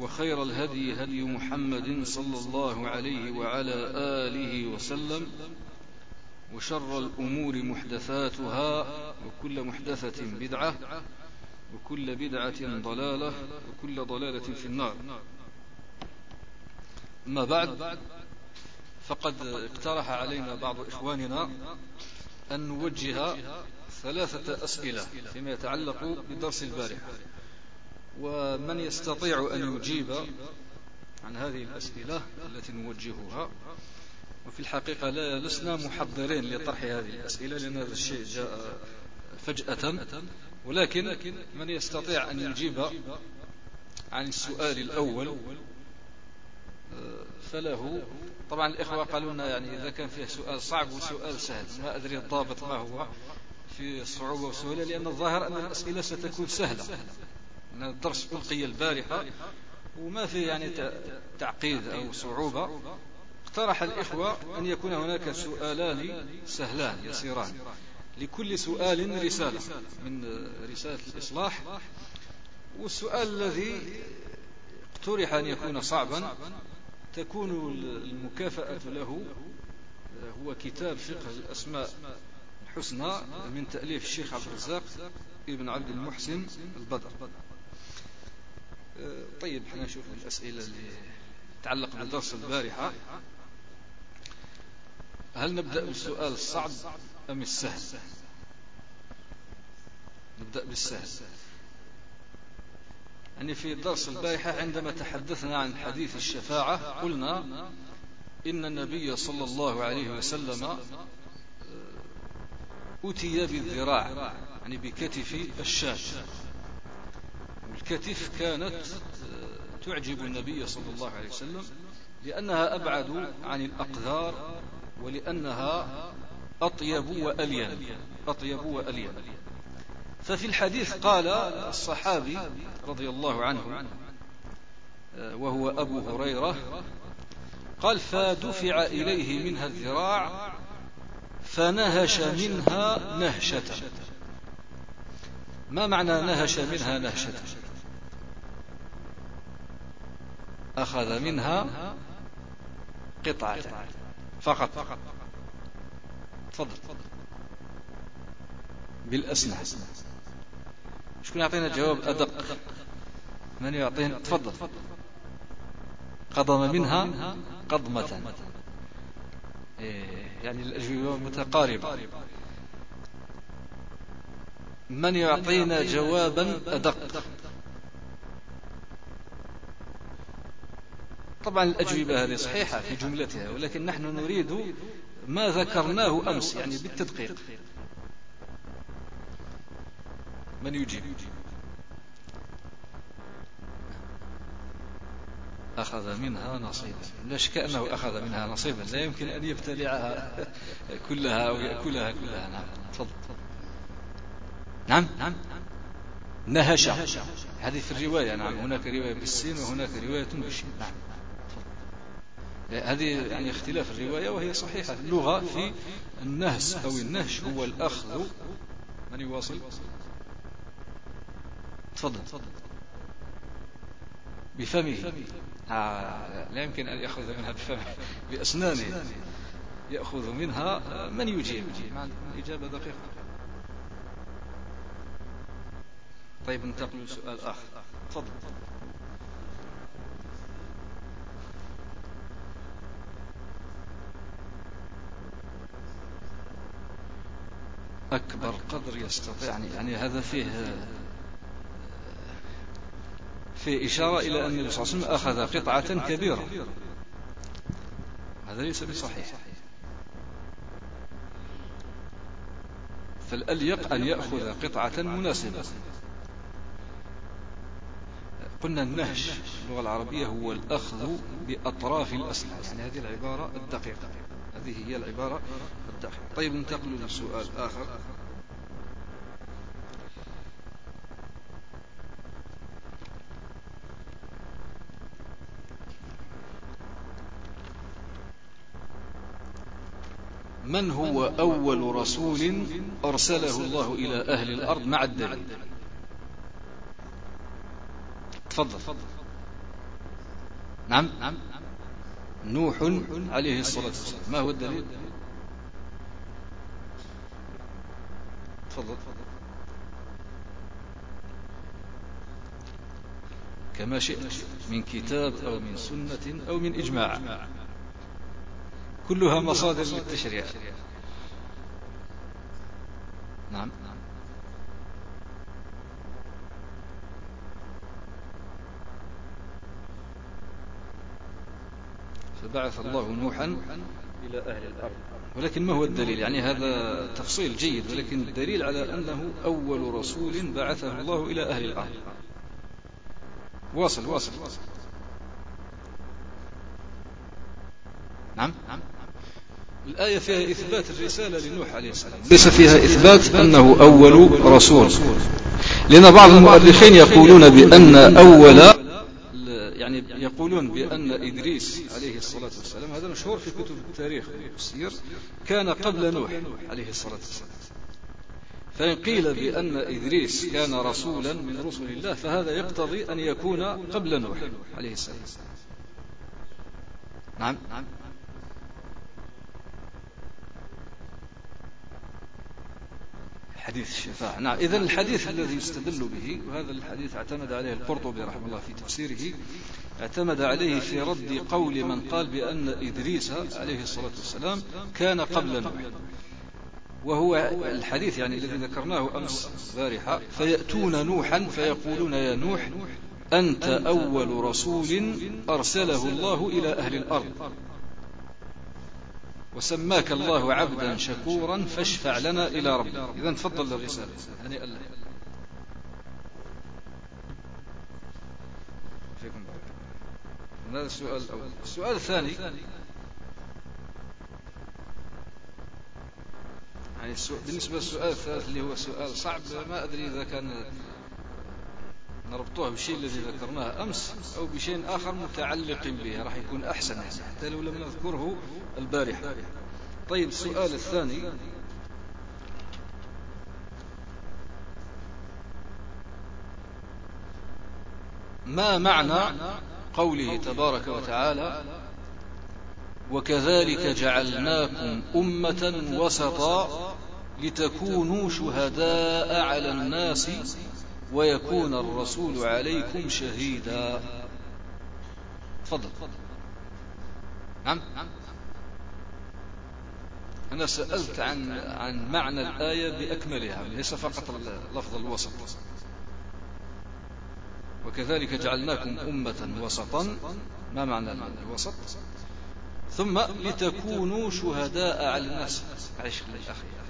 وخير الهدي هدي محمد صلى الله عليه وعلى آله وسلم وشر الأمور محدثاتها وكل محدثة بدعة وكل بدعة ضلالة وكل ضلالة في النار. أما بعد فقد اقترح علينا بعض إخواننا أن نوجه ثلاثة أسئلة فيما يتعلق بدرس البارحة. ومن يستطيع أن يجيب عن هذه الأسئلة التي نوجهها وفي الحقيقة لا لسنا محضرين لطرح هذه الأسئلة لأن هذا الشيء جاء فجأة ولكن من يستطيع أن يجيب عن السؤال الأول فله. طبعا الإخوة قالوا لنا يعني إذا كان فيه سؤال صعب وسؤال سهل ما أدري الضابط ما هو في الصعوبة والسهولة لأن الظاهر أن الأسئلة ستكون سهلة. أن الدرس ألقي البارحة وما في يعني تعقيد أو صعوبة. اقترح الإخوة أن يكون هناك سؤالان سهلان يسيران. لكل سؤال رسالة من رسالة الإصلاح. والسؤال الذي اقترح أن يكون صعبا تكون المكافأة له هو كتاب فقه الأسماء الحسنى من تأليف الشيخ عبد الرزاق ابن عبد المحسن البدر. طيب إحنا نشوف الأسئلة اللي تتعلق بدرس البارحة. هل نبدأ بالسؤال الصعب أم السهل؟ نبدأ بالسهل. يعني في درس البارحة عندما تحدثنا عن حديث الشفاعة قلنا إن النبي صلى الله عليه وسلم أتي بالذراع يعني بكتف الشاة. والكتف كانت تعجب النبي صلى الله عليه وسلم لأنها أبعد عن الأقذار ولأنها أطيب وألين أطيب وألين. ففي الحديث قال الصحابي رضي الله عنه وهو أبو هريرة قال فدفع إليه منها الذراع فنهش منها نهشة. ما معنى نهش منها نهشة؟ أخذ منها قطعة فقط. تفضل. بالأسنى شكون يعطينا جواب أدق؟ من يعطينا؟ تفضل. قضم منها قضمة. إيه، يعني الأجوبة متقاربة. من يعطينا جوابا أدق؟ طبعا الأجوبة هذه صحيحة في جملتها ولكن نحن نريد ما ذكرناه أمس يعني بالتدقيق. من يجيب؟ أخذ منها نصيبا. لا شك أنه أخذ منها نصيبا. لا يمكن أن يبتلعها كلها أو يأكلها كلها. نعم. تفضل. نعم. نعم. نهش هذه في الرواية. نعم. هناك رواية بالسين وهناك رواية بالشين. نعم. هذه يعني اختلاف الرواية وهي صحيحة. اللغة في النهس أو النهش هو الأخذ. من يواصل؟ تفضل. بفمه. آه لا يمكن أن يأخذ منها بفمه. بأسنانه. يأخذ منها من يجيب؟ الإجابة دقيقة. طيب ننتقل لسؤال آخر. تفضل. أكبر قدر يستطيع. يعني, يعني هذا فيه في إشارة إلى أن النبي صلى الله عليه وسلم أخذ قطعة كبيرة. هذا ليس بصحيح. فالأليق أن يأخذ قطعة مناسبة. قلنا النهج في اللغة العربية هو الأخذ بأطراف الأسماء يعني هذه العبارة الدقيقة. هذه هي العبارة الدقيقة طيب ننتقل لسؤال آخر. من هو أول رسول أرسله الله إلى أهل الأرض مع الدليل؟ تفضل. نعم. نوح عليه الصلاة والسلام. ما هو الدليل؟ تفضل. كما شئت من كتاب أو من سنة أو من إجماع. كلها مصادر للتشريع. نعم. فبعث الله نوحا إلى أهل الأرض. ولكن ما هو الدليل؟ يعني هذا تفصيل جيد ولكن الدليل على أنه أول رسول بعثه الله إلى أهل الأرض. واصل واصل نعم؟ الآية فيها إثبات الرسالة لنوح عليه السلام. ليس فيها إثبات أنه أول رسول. لأن بعض المؤرخين يقولون بأن أول يعني يقولون بأن إدريس عليه الصلاة والسلام هذا مشهور في كتب التاريخ والسير كان قبل نوح عليه الصلاة والسلام. فإن قيل بأن إدريس كان رسولا من رسل الله فهذا يقتضي أن يكون قبل نوح عليه السلام نعم؟ حديث الشفاعة نعم إذا الحديث الذي يستدل به وهذا الحديث اعتمد عليه القرطبي رحمه الله في تفسيره اعتمد عليه في رد قول من قال بأن إدريس عليه الصلاة والسلام كان قبل نوح وهو الحديث يعني الذي ذكرناه أمس بارحة فيأتون نوحا فيقولون يا نوح أنت أول رسول أرسله الله إلى أهل الأرض. وسماك الله عبدا شكورا فاشفع لنا إلى ربنا إذا تفضل الرسالة هنيئا لك فيكم هذا السؤال الأول. السؤال الثاني. يعني بالنسبة للسؤال الثالث اللي هو سؤال صعب ما أدري إذا كان نربطوه بالشيء الذي ذكرناه أمس أو بشيء آخر متعلق به راح يكون أحسن يعني حتى لو لم نذكره البارحة. طيب السؤال الثاني. ما معنى قوله تبارك وتعالى وكذلك جعلناكم أمة وسطا لتكونوا شهداء على الناس ويكون الرسول عليكم شهيدا. تفضل. نعم. أنا سألت عن عن معنى الآية بأكملها ليس فقط لفظ الوسط. وكذلك جعلناكم أمة وسطا ما معنى الوسط؟ ثم لتكونوا شهداء على الناس. عيش أخي تفضل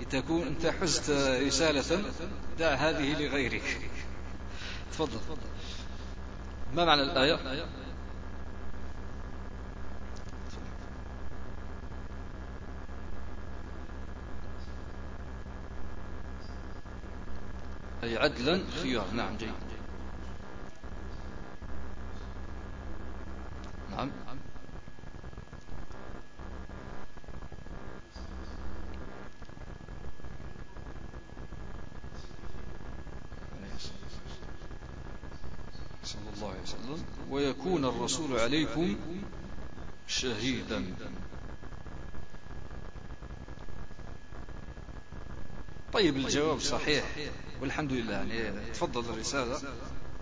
لتكون أنت حزت رسالة دع هذه لغيرك. تفضل. ما معنى الآية؟ أي عدلا خيار. نعم جيد. نعم صلى الله عليه وسلم ويكون الرسول عليكم شهيدا. طيب الجواب صحيح. والحمد لله. يعني تفضل الرسالة.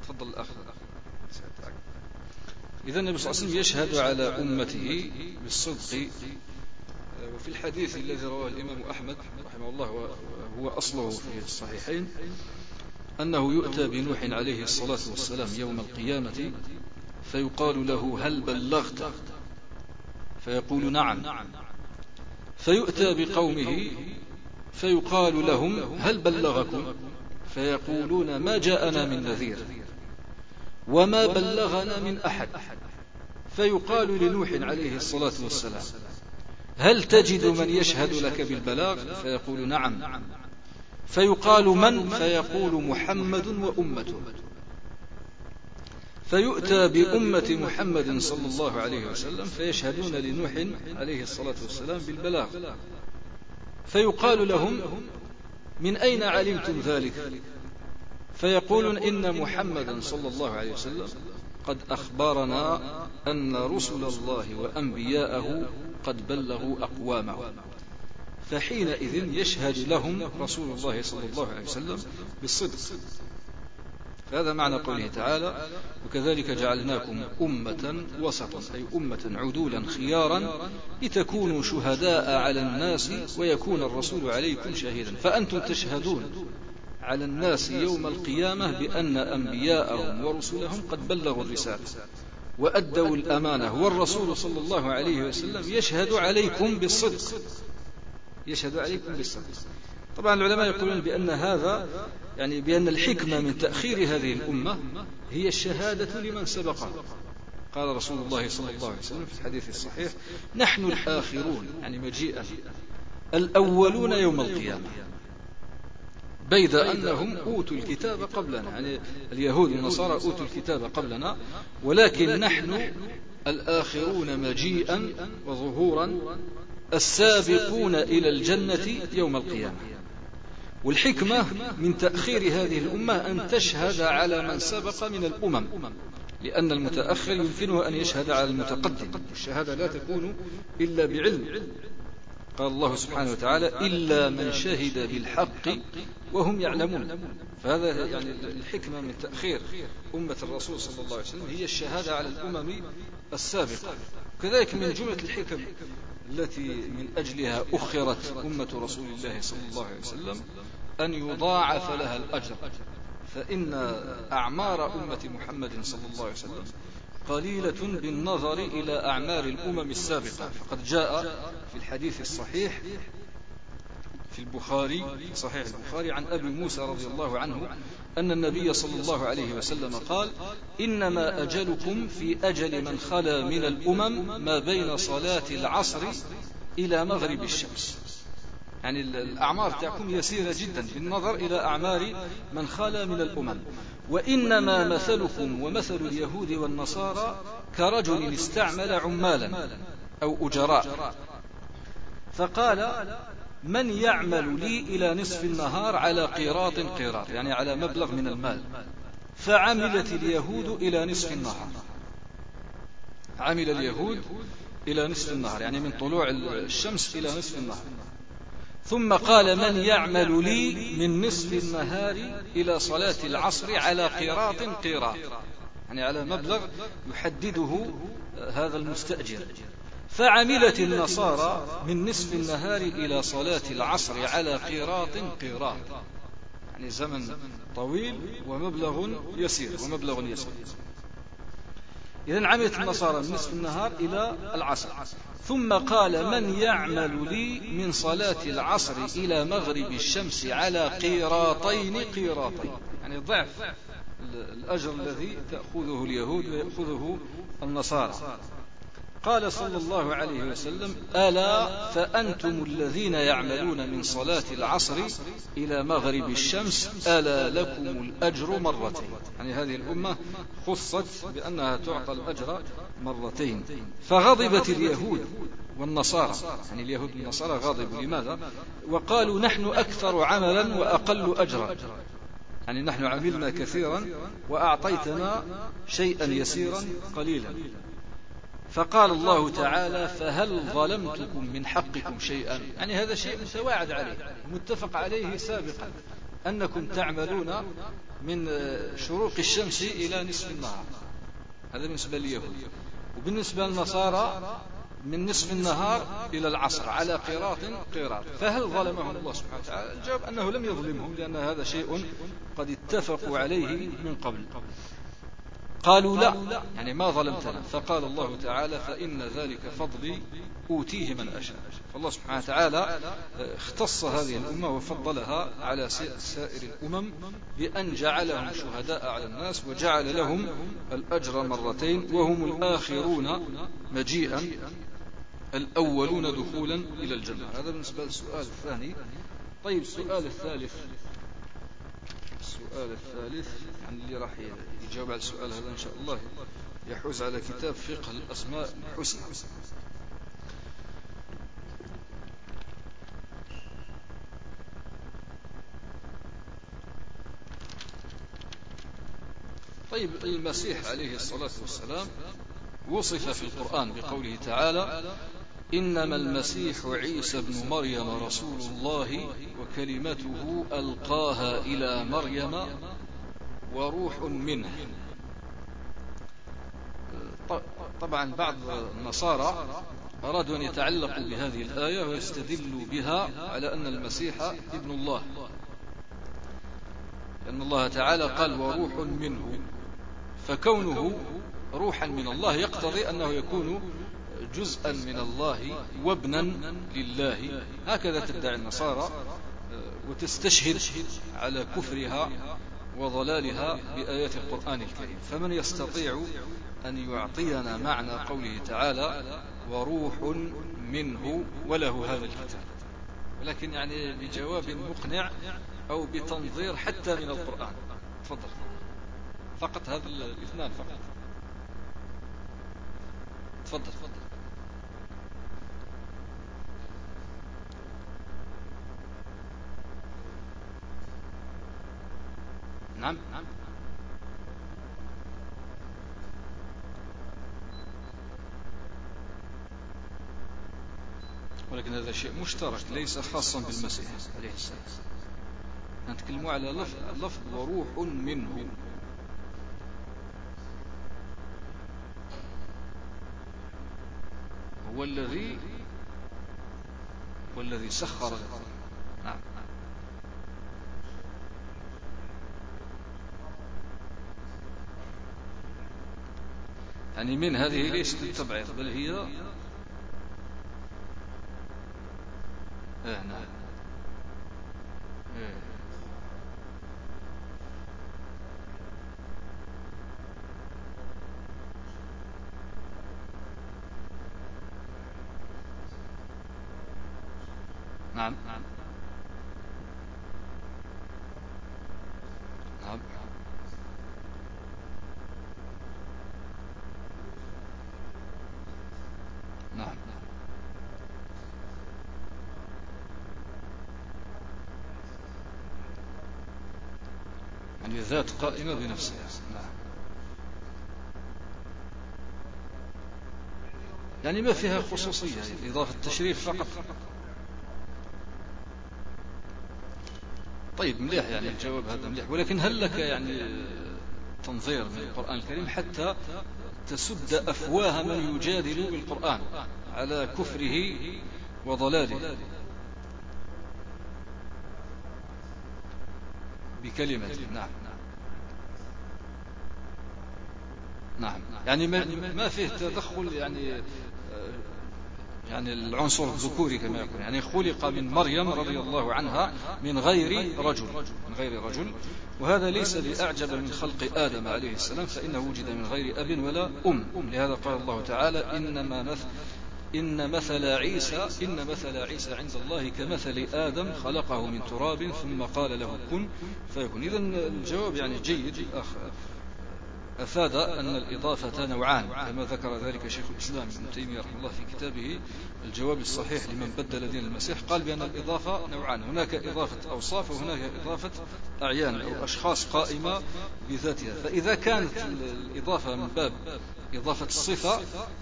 تفضل الأخ. إذا النبي صلى الله عليه وسلم يشهد على أمته بالصدق. وفي الحديث الذي رواه الإمام أحمد رحمه الله هو أصله في الصحيحين أنه يؤتى بنوح عليه الصلاة والسلام يوم القيامة فيقال له هل بلغت؟ فيقول نعم. فيؤتى بقومه فيقال لهم هل بلغكم؟ فيقولون ما جاءنا من نذير وما بلغنا من أحد. فيقال لنوح عليه الصلاة والسلام هل تجد من يشهد لك بالبلاغ؟ فيقول نعم. فيقال من؟ فيقول محمد وأمته فيؤتى بأمة محمد صلى الله عليه وسلم فيشهدون لنوح عليه الصلاة والسلام بالبلاغ. فيقال لهم من أين علمتم ذلك? فيقولون إن محمدا صلى الله عليه وسلم قد أخبرنا أن رسل الله وأنبياءه قد بلغوا أقوامه فحينئذ يشهد لهم رسول الله صلى الله عليه وسلم بالصدق. هذا معنى قوله تعالى وكذلك جعلناكم أمة وسطا أي أمة عدولا خيارا لتكونوا شهداء على الناس ويكون الرسول عليكم شهيدا. فأنتم تشهدون على الناس يوم القيامة بأن أنبياءهم ورسلهم قد بلغوا الرسالة وأدوا الأمانة والرسول صلى الله عليه وسلم يشهد عليكم بالصدق. يشهد عليكم بالصدق. طبعا العلماء يقولون بأن هذا يعني بأن الحكمة من تأخير هذه الأمة هي الشهادة لمن سبقها قال رسول الله صلى الله عليه وسلم في الحديث الصحيح نحن الآخرون يعني مجيئا الأولون يوم القيامة. بيد أنهم أوتوا الكتاب قبلنا يعني اليهود والنصارى أوتوا الكتاب قبلنا ولكن نحن الآخرون مجيئا وظهورا السابقون إلى الجنة يوم القيامة. والحكمة من تأخير هذه الأمة أن تشهد على من سبق من الأمم لأن المتأخر يمكنه أن يشهد على المتقدم. الشهادة لا تكون إلا بعلم. قال الله سبحانه وتعالى إلا من شهد بالحق وهم يعلمون. فهذا يعني الحكمة من تأخير أمة الرسول صلى الله عليه وسلم هي الشهادة على الأمم السابقة. كذلك من جملة الحكم التي من أجلها أخرت أمة رسول الله صلى الله عليه وسلم أن يضاعف لها الأجر. فإن أعمار أمة محمد صلى الله عليه وسلم قليلة بالنظر إلى أعمار الأمم السابقة. فقد جاء في الحديث الصحيح في البخاري صحيح البخاري عن أبي موسى رضي الله عنه أن النبي صلى الله عليه وسلم قال إنما أجلكم في أجل من خلا من الأمم ما بين صلاة العصر إلى مغرب الشمس. يعني الأعمار تاعكم يسيرة جدا بالنظر إلى أعمار من خلا من الأمم. وإنما مثلكم ومثل اليهود والنصارى كرجل استعمل عمالا أو أجراء. فقال من يعمل لي إلى نصف النهار على قيراط قيراط يعني على مبلغ من المال. فعملت اليهود إلى نصف النهار. عمل اليهود إلى نصف النهار يعني من طلوع الشمس إلى نصف النهار. ثم قال من يعمل لي من نصف النهار إلى صلاة العصر على قيراط قيراط يعني على مبلغ يحدده هذا المستأجر. فعملت النصارى من نصف النهار إلى صلاة العصر على قيراط قيراط. يعني زمن طويل ومبلغ يسير ومبلغ يسير. إذا عملت النصارى من نصف النهار إلى العصر. ثم قال من يعمل لي من صلاة العصر إلى مغرب الشمس على قيراطين قيراطين. يعني ضعف الأجر الذي تأخذه اليهود ويأخذه النصارى. قال صلى الله عليه وسلم ألا فأنتم الذين يعملون من صلاة العصر إلى مغرب الشمس ألا لكم الأجر مرتين. يعني هذه الأمة خصت بأنها تعطى الأجر مرتين. فغضبت اليهود والنصارى. يعني اليهود والنصارى غضبوا لماذا؟ وقالوا نحن أكثر عملا وأقل أجرا. يعني نحن عملنا كثيرا وأعطيتنا شيئا يسيرا قليلا. فقال الله تعالى فهل ظلمتكم من حقكم شيئا؟ يعني هذا شيء متواعد عليه متفق عليه سابقا أنكم تعملون من شروق الشمس إلى نصف النهار. هذا بالنسبة لليهود. وبالنسبة للنصارى من نصف النهار إلى العصر على قيراط قيراط. فهل ظلمهم الله سبحانه وتعالى؟ الجواب أنه لم يظلمهم لأن هذا شيء قد اتفقوا عليه من قبل. قالوا لا. يعني ما ظلمتنا فقال الله تعالى فإن ذلك فضلي أوتيه من أشاء. فالله سبحانه وتعالى اختص هذه الأمة وفضلها على سائر الأمم بأن جعلهم شهداء على الناس وجعل لهم الأجر مرتين وهم الآخرون مجيئا الأولون دخولا إلى الجنة. هذا بالنسبة للسؤال الثاني. طيب السؤال الثالث. السؤال الثالث. يعني اللي راح يجاوب على السؤال هذا إن شاء الله. يحوز على كتاب فقه الأسماء الحسنى. طيب المسيح عليه الصلاة والسلام وصف في القرآن بقوله تعالى إنما المسيح عيسى بن مريم رسول الله وكلمته ألقاها إلى مريم وروح منه. طبعا بعض النصارى أرادوا أن يتعلقوا بهذه الآية ويستدلوا بها على أن المسيح ابن الله. لأن الله تعالى قال وروح منه. فكونه روحا من الله يقتضي أنه يكون جزءا من الله وابنا لله. هكذا تدعي النصارى وتستشهد على كفرها وضلالها بآيات القرآن الكريم. فمن يستطيع أن يعطينا معنى قوله تعالى وروح منه وله هذا الكتاب. ولكن يعني بجواب مقنع أو بتنظير حتى من القرآن. تفضل. فقط هذا الاثنان فقط. تفضل. تفضل نعم. ولكن هذا شيء مشترك ليس خاصا بالمسيح. عليه السلام نتكلم على لفظ, لفظ وروح منه. هو الذي هو الذي سخر نعم يعني من هذه ليست التبعيض بل هي آه نعم آه. نعم نعم نعم نعم يعني ذات قائمة بنفسها. نعم. يعني ما فيها خصوصية إضافة التشريف فقط. طيب مليح يعني الجواب هذا مليح. ولكن هل لك يعني تنظير من القرآن الكريم حتى تسد أفواه من يجادل بالقرآن على كفره وضلاله؟ بكلمة نعم. نعم. يعني ما فيه تدخل يعني يعني العنصر الذكوري كما يقول. يعني خلق من مريم رضي الله عنها من غير رجل. من غير رجل. وهذا ليس بأعجب من خلق آدم عليه السلام فإنه وجد من غير أب ولا أم. لهذا قال الله تعالى إنما مثل إن مثل عيسى إن مثل عيسى عند الله كمثل آدم خلقه من تراب ثم قال له كن فيكون. إذا الجواب يعني جيد أفاد أن الإضافة نوعان كما ذكر ذلك شيخ الإسلام ابن تيمية رحمه الله في كتابه الجواب الصحيح لمن بدل دين المسيح قال بأن الإضافة نوعان هناك إضافة أوصاف وهناك إضافة أعيان أو أشخاص قائمة بذاتها. فإذا كانت الإضافة من باب إضافة الصفة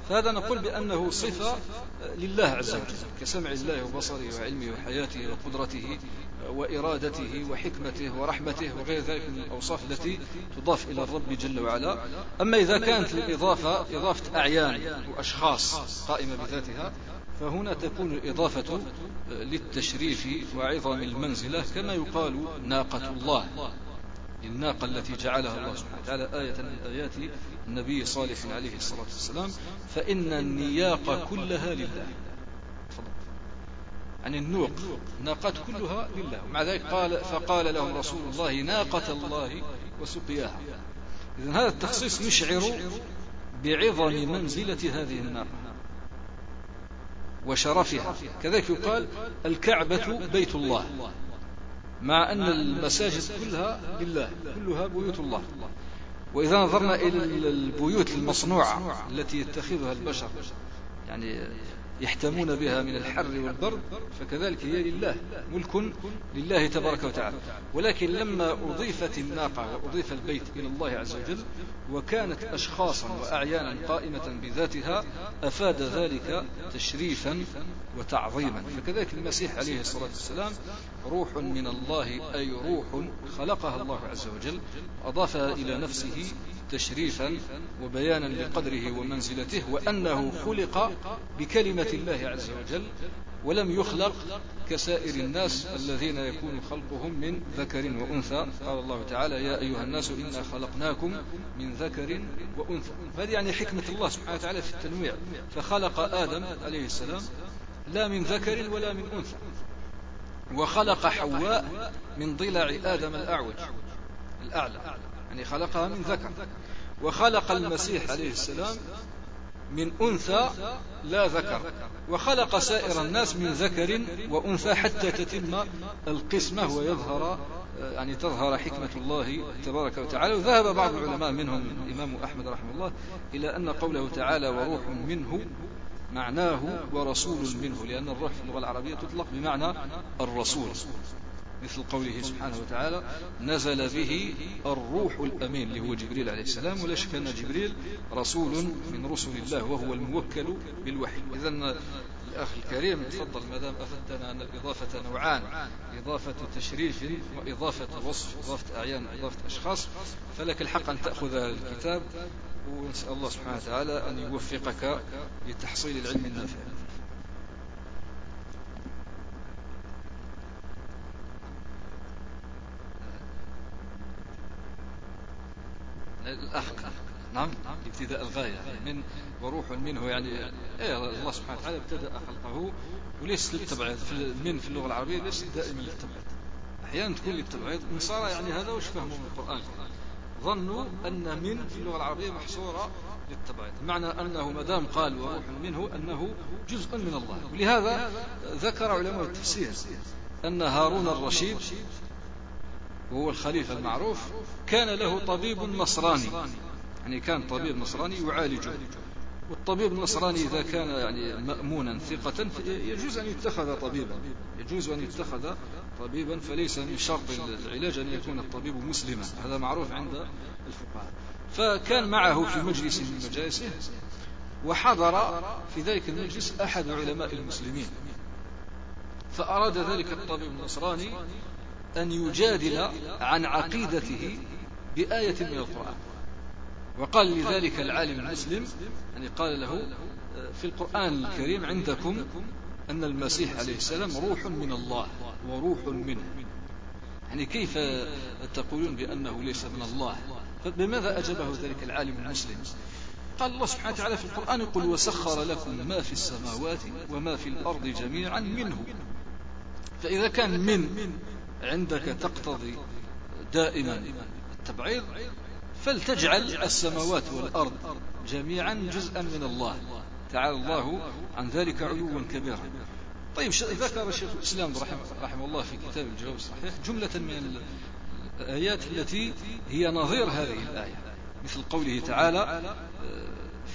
فهذا نقول بأنه صفة لله عز وجل كسمع الله وبصره وعلمه وحياته وقدرته وإرادته وحكمته ورحمته وغير ذلك من الأوصاف التي تضاف إلى الرب جل وعلا. أما إذا كانت الإضافة إضافة أعيان وأشخاص قائمة بذاتها فهنا تكون الإضافة للتشريف وعظم المنزلة كما يقال ناقة الله. الناقة التي جعلها الله سبحانه وتعالى آية من آيات النبي صالح عليه الصلاة والسلام فإن النياق كلها لله. يعني النوق الناقات كلها لله. ومع ذلك قال فقال لهم رسول الله ناقة الله وسقياها. إذا هذا التخصيص يشعر بعظم منزلة هذه الناقة وشرفها. كذلك يقال الكعبة بيت الله مع أن المساجد كلها لله كلها بيوت الله. وإذا نظرنا إلى البيوت المصنوعة التي يتخذها البشر يعني يحتمون بها من الحر والبرد فكذلك هي لله ملك لله تبارك وتعالى. ولكن لما أضيفت الناقة وأضيف البيت إلى الله عز وجل وكانت أشخاصا وأعيانا قائمة بذاتها أفاد ذلك تشريفا وتعظيما. فكذلك المسيح عليه الصلاة والسلام روح من الله أي روح خلقها الله عز وجل أضافها إلى نفسه تشريفا وبيانا لقدره ومنزلته وأنه خلق بكلمة الله عز وجل ولم يخلق كسائر الناس الذين يكون خلقهم من ذكر وأنثى. قال الله تعالى يا أيها الناس إنا خلقناكم من ذكر وأنثى. هذه يعني حكمة الله سبحانه وتعالى في التنويع. فخلق آدم عليه السلام لا من ذكر ولا من أنثى. وخلق حواء من ضلع آدم الأعوج الأعلى. يعني خلقها من ذكر. وخلق المسيح عليه السلام من أنثى لا ذكر. وخلق سائر الناس من ذكر وأنثى حتى تتم القسمة ويظهر يعني تظهر حكمة الله تبارك وتعالى. وذهب بعض العلماء منهم الإمام أحمد رحمه الله إلى أن قوله تعالى وروح منه معناه ورسول منه لأن الروح في اللغة العربية تطلق بمعنى الرسول. مثل قوله سبحانه وتعالى نزل به الروح الأمين اللي هو جبريل عليه السلام ولا شك أن جبريل رسول من رسل الله وهو الموكل بالوحي. إذا الأخ الكريم تفضل ما دام أفدتنا أن الإضافة نوعان إضافة تشريف وإضافة وصف إضافة أعيان إضافة أشخاص. فلك الحق أن تأخذ الكتاب ونسأل الله سبحانه وتعالى أن يوفقك لتحصيل العلم النافع. الأخ نعم ابتداء الغاية. من وروح منه يعني إيه الله سبحانه وتعالى ابتدأ خلقه وليس للتبعيض من في اللغة العربية ليس دائما للتبعيض. أحيانا تكون للتبعيض. النصارى يعني هذا وش فهموا من القرآن؟ ظنوا أن من في اللغة العربية محصورة للتبعيض. معنى أنه ما دام قال وروح منه أنه جزء من الله. ولهذا ذكر علماء التفسير أن هارون الرشيد وهو الخليفة المعروف كان له طبيب نصراني. يعني كان طبيب نصراني يعالجه. والطبيب النصراني إذا كان يعني مأمونا ثقة يجوز أن يتخذ طبيبا. يجوز أن يتخذ طبيبا فليس من شرط العلاج أن يكون الطبيب مسلما. هذا معروف عند الفقهاء. فكان معه في مجلس من مجالسه وحضر في ذلك المجلس أحد علماء المسلمين. فأراد ذلك الطبيب النصراني أن يجادل عن عقيدته بآية من القرآن. وقال لذلك العالم المسلم يعني قال له في القرآن الكريم عندكم أن المسيح عليه السلام روح من الله وروح منه. يعني كيف تقولون بأنه ليس من الله؟ فبماذا أجابه ذلك العالم المسلم؟ قال الله سبحانه وتعالى في القرآن يقول وسخر لكم ما في السماوات وما في الأرض جميعا منه فإذا كان من عندك تقتضي دائما التبعيض فلتجعل السماوات والأرض جميعا جزءا من الله. تعالى الله عن ذلك علوا كبيرا. طيب ذكر شيخ الإسلام رحمه الله في كتاب الجواب الصحيح جملة من الآيات التي هي نظير هذه الآية. مثل قوله تعالى آه،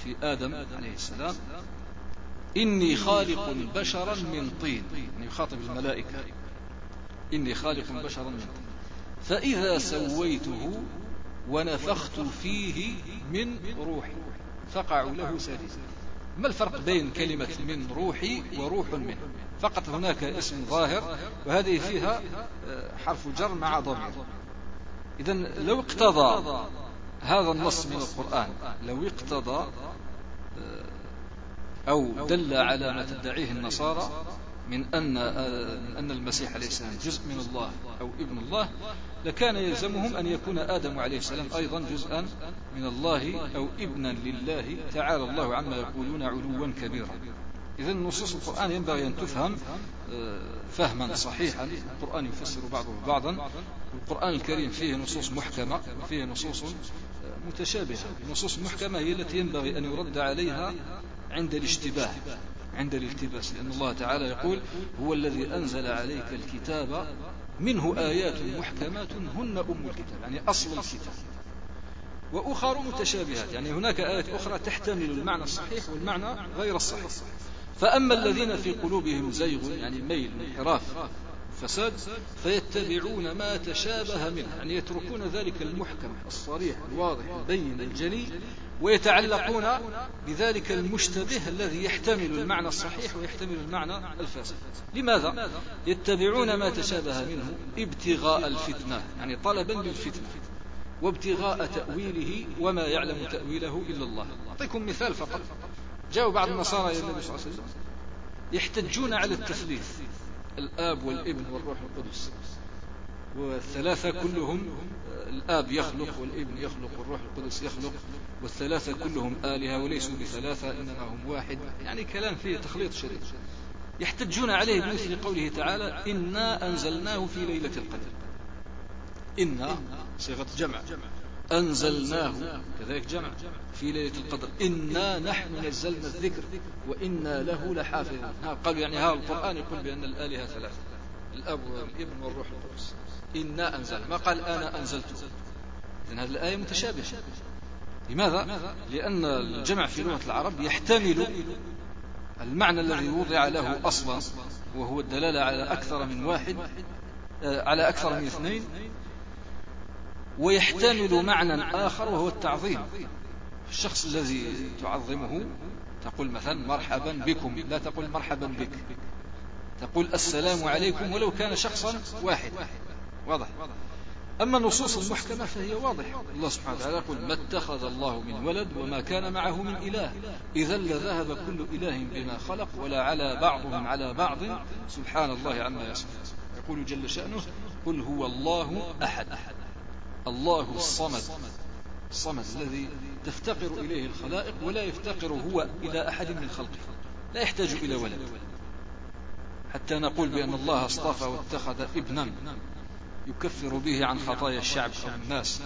في آدم عليه السلام إني خالق بشرا من طين. يعني يخاطب الملائكة. إني خالق بشرا من فإذا سويته ونفخت فيه من روحي فقعوا له ساجدين ما الفرق بين كلمة من روحي وروح منه؟ فقط هناك اسم ظاهر وهذه فيها آه، حرف جر مع ضمير. إذا لو اقتضى هذا النص من القرآن لو اقتضى آه، أو دل على ما تدعيه النصارى من أن من أن المسيح عليه السلام جزء من الله أو ابن الله لكان يلزمهم أن يكون آدم عليه السلام أيضا جزءا من الله أو ابنا لله تعالى الله عما يقولون علوا كبيرا. إذا نصوص القرآن ينبغي أن تفهم آه، فهما صحيحا. القرآن يفسر بعضه بعضا. القرآن الكريم فيه نصوص محكمة وفيه نصوص آه، متشابهة. النصوص المحكمة هي التي ينبغي أن يرد عليها عند الاشتباه. عند الالتباس لأن الله تعالى يقول هو الذي أنزل عليك الكتاب منه آيات محكمات هن أم الكتاب. يعني أصل الكتاب. وأخر متشابهات يعني هناك آيات أخرى تحتمل المعنى الصحيح والمعنى غير الصحيح. فأما الذين في قلوبهم زيغ يعني ميل انحراف فساد فيتبعون ما تشابه منه يعني يتركون ذلك المحكم الصريح الواضح البين الجلي ويتعلقون بذلك المشتبه الذي يحتمل المعنى الصحيح ويحتمل المعنى الفاسد. لماذا؟ يتبعون ما تشابه منه ابتغاء الفتنة يعني طلبا للفتنة وابتغاء تأويله وما يعلم تأويله إلا الله. أعطيكم مثال فقط. جاءوا بعض النصارى إلى النبي صلى الله عليه وسلم يحتجون على التثليث الآب والابن والروح القدس. والثلاثة كلهم الآب يخلق والابن يخلق والروح القدس يخلق والثلاثة كلهم آلهة وليسوا بثلاثة إنما هم واحد. يعني كلام فيه تخليط شديد. يحتجون عليه بمثل قوله تعالى إنا أنزلناه في ليلة القدر. إنا صيغة جمع أنزلناه كذلك جمع في ليلة القدر. إنا نحن نزلنا الذكر وإنا له لحافظون. قالوا يعني هذا القرآن يقول بأن الآلهة ثلاثة الأب والابن والروح القدس. إنا أنزل ما قال أنا أنزلت. إذن هذه الآية متشابهة. لماذا؟ لأن الجمع في لغة العرب يحتمل المعنى الذي وضع له أصلا وهو الدلالة على أكثر من واحد آه، على أكثر من اثنين ويحتمل معنى آخر وهو التعظيم. الشخص الذي تعظمه تقول مثلا مرحبا بكم لا تقول مرحبا بك. تقول السلام عليكم ولو كان شخصا واحد واضح. أما النصوص المحكمة فهي واضحة الله سبحانه وتعالى يقول ما اتخذ الله من ولد وما كان معه من إله. إذا لذهب كل إله بما خلق ولا على بعضهم على بعض. سبحان الله عما يصفون. يقول جل شأنه قل هو الله أحد. الله الصمد. الصمد الذي تفتقر إليه الخلائق ولا يفتقر هو إلى أحد من خلقه. لا يحتاج إلى ولد. حتى نقول بأن الله اصطفى واتخذ ابنا. يكفر به عن خطايا الشعب أو الناس.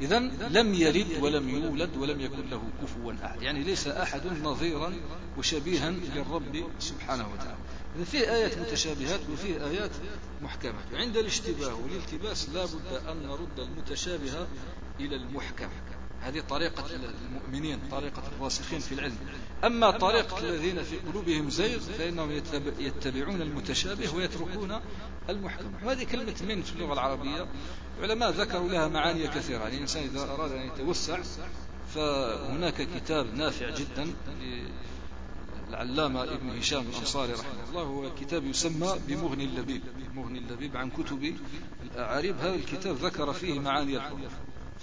إذا لم يلد ولم يولد ولم يكن له كفوا أحد. يعني ليس أحد نظيرا وشبيها للرب سبحانه وتعالى. إذا فيه آيات متشابهات وفيه آيات محكمات وعند الاشتباه والالتباس لا بد أن نرد المتشابه إلى المحكم. هذه طريقة المؤمنين طريقة الراسخين في العلم. أما طريقة الذين في قلوبهم زيغ فإنهم يتبعون المتشابه ويتركون المحكم. وهذه كلمة من في اللغة العربية. العلماء ذكروا لها معاني كثيرة. يعني الإنسان إذا أراد أن يتوسع فهناك كتاب نافع جدا العلامة ابن هشام الأنصاري رحمه الله. هو كتاب يسمى بمغني اللبيب مغني اللبيب عن كتب الأعاريب. هذا الكتاب ذكر فيه معاني الحروف.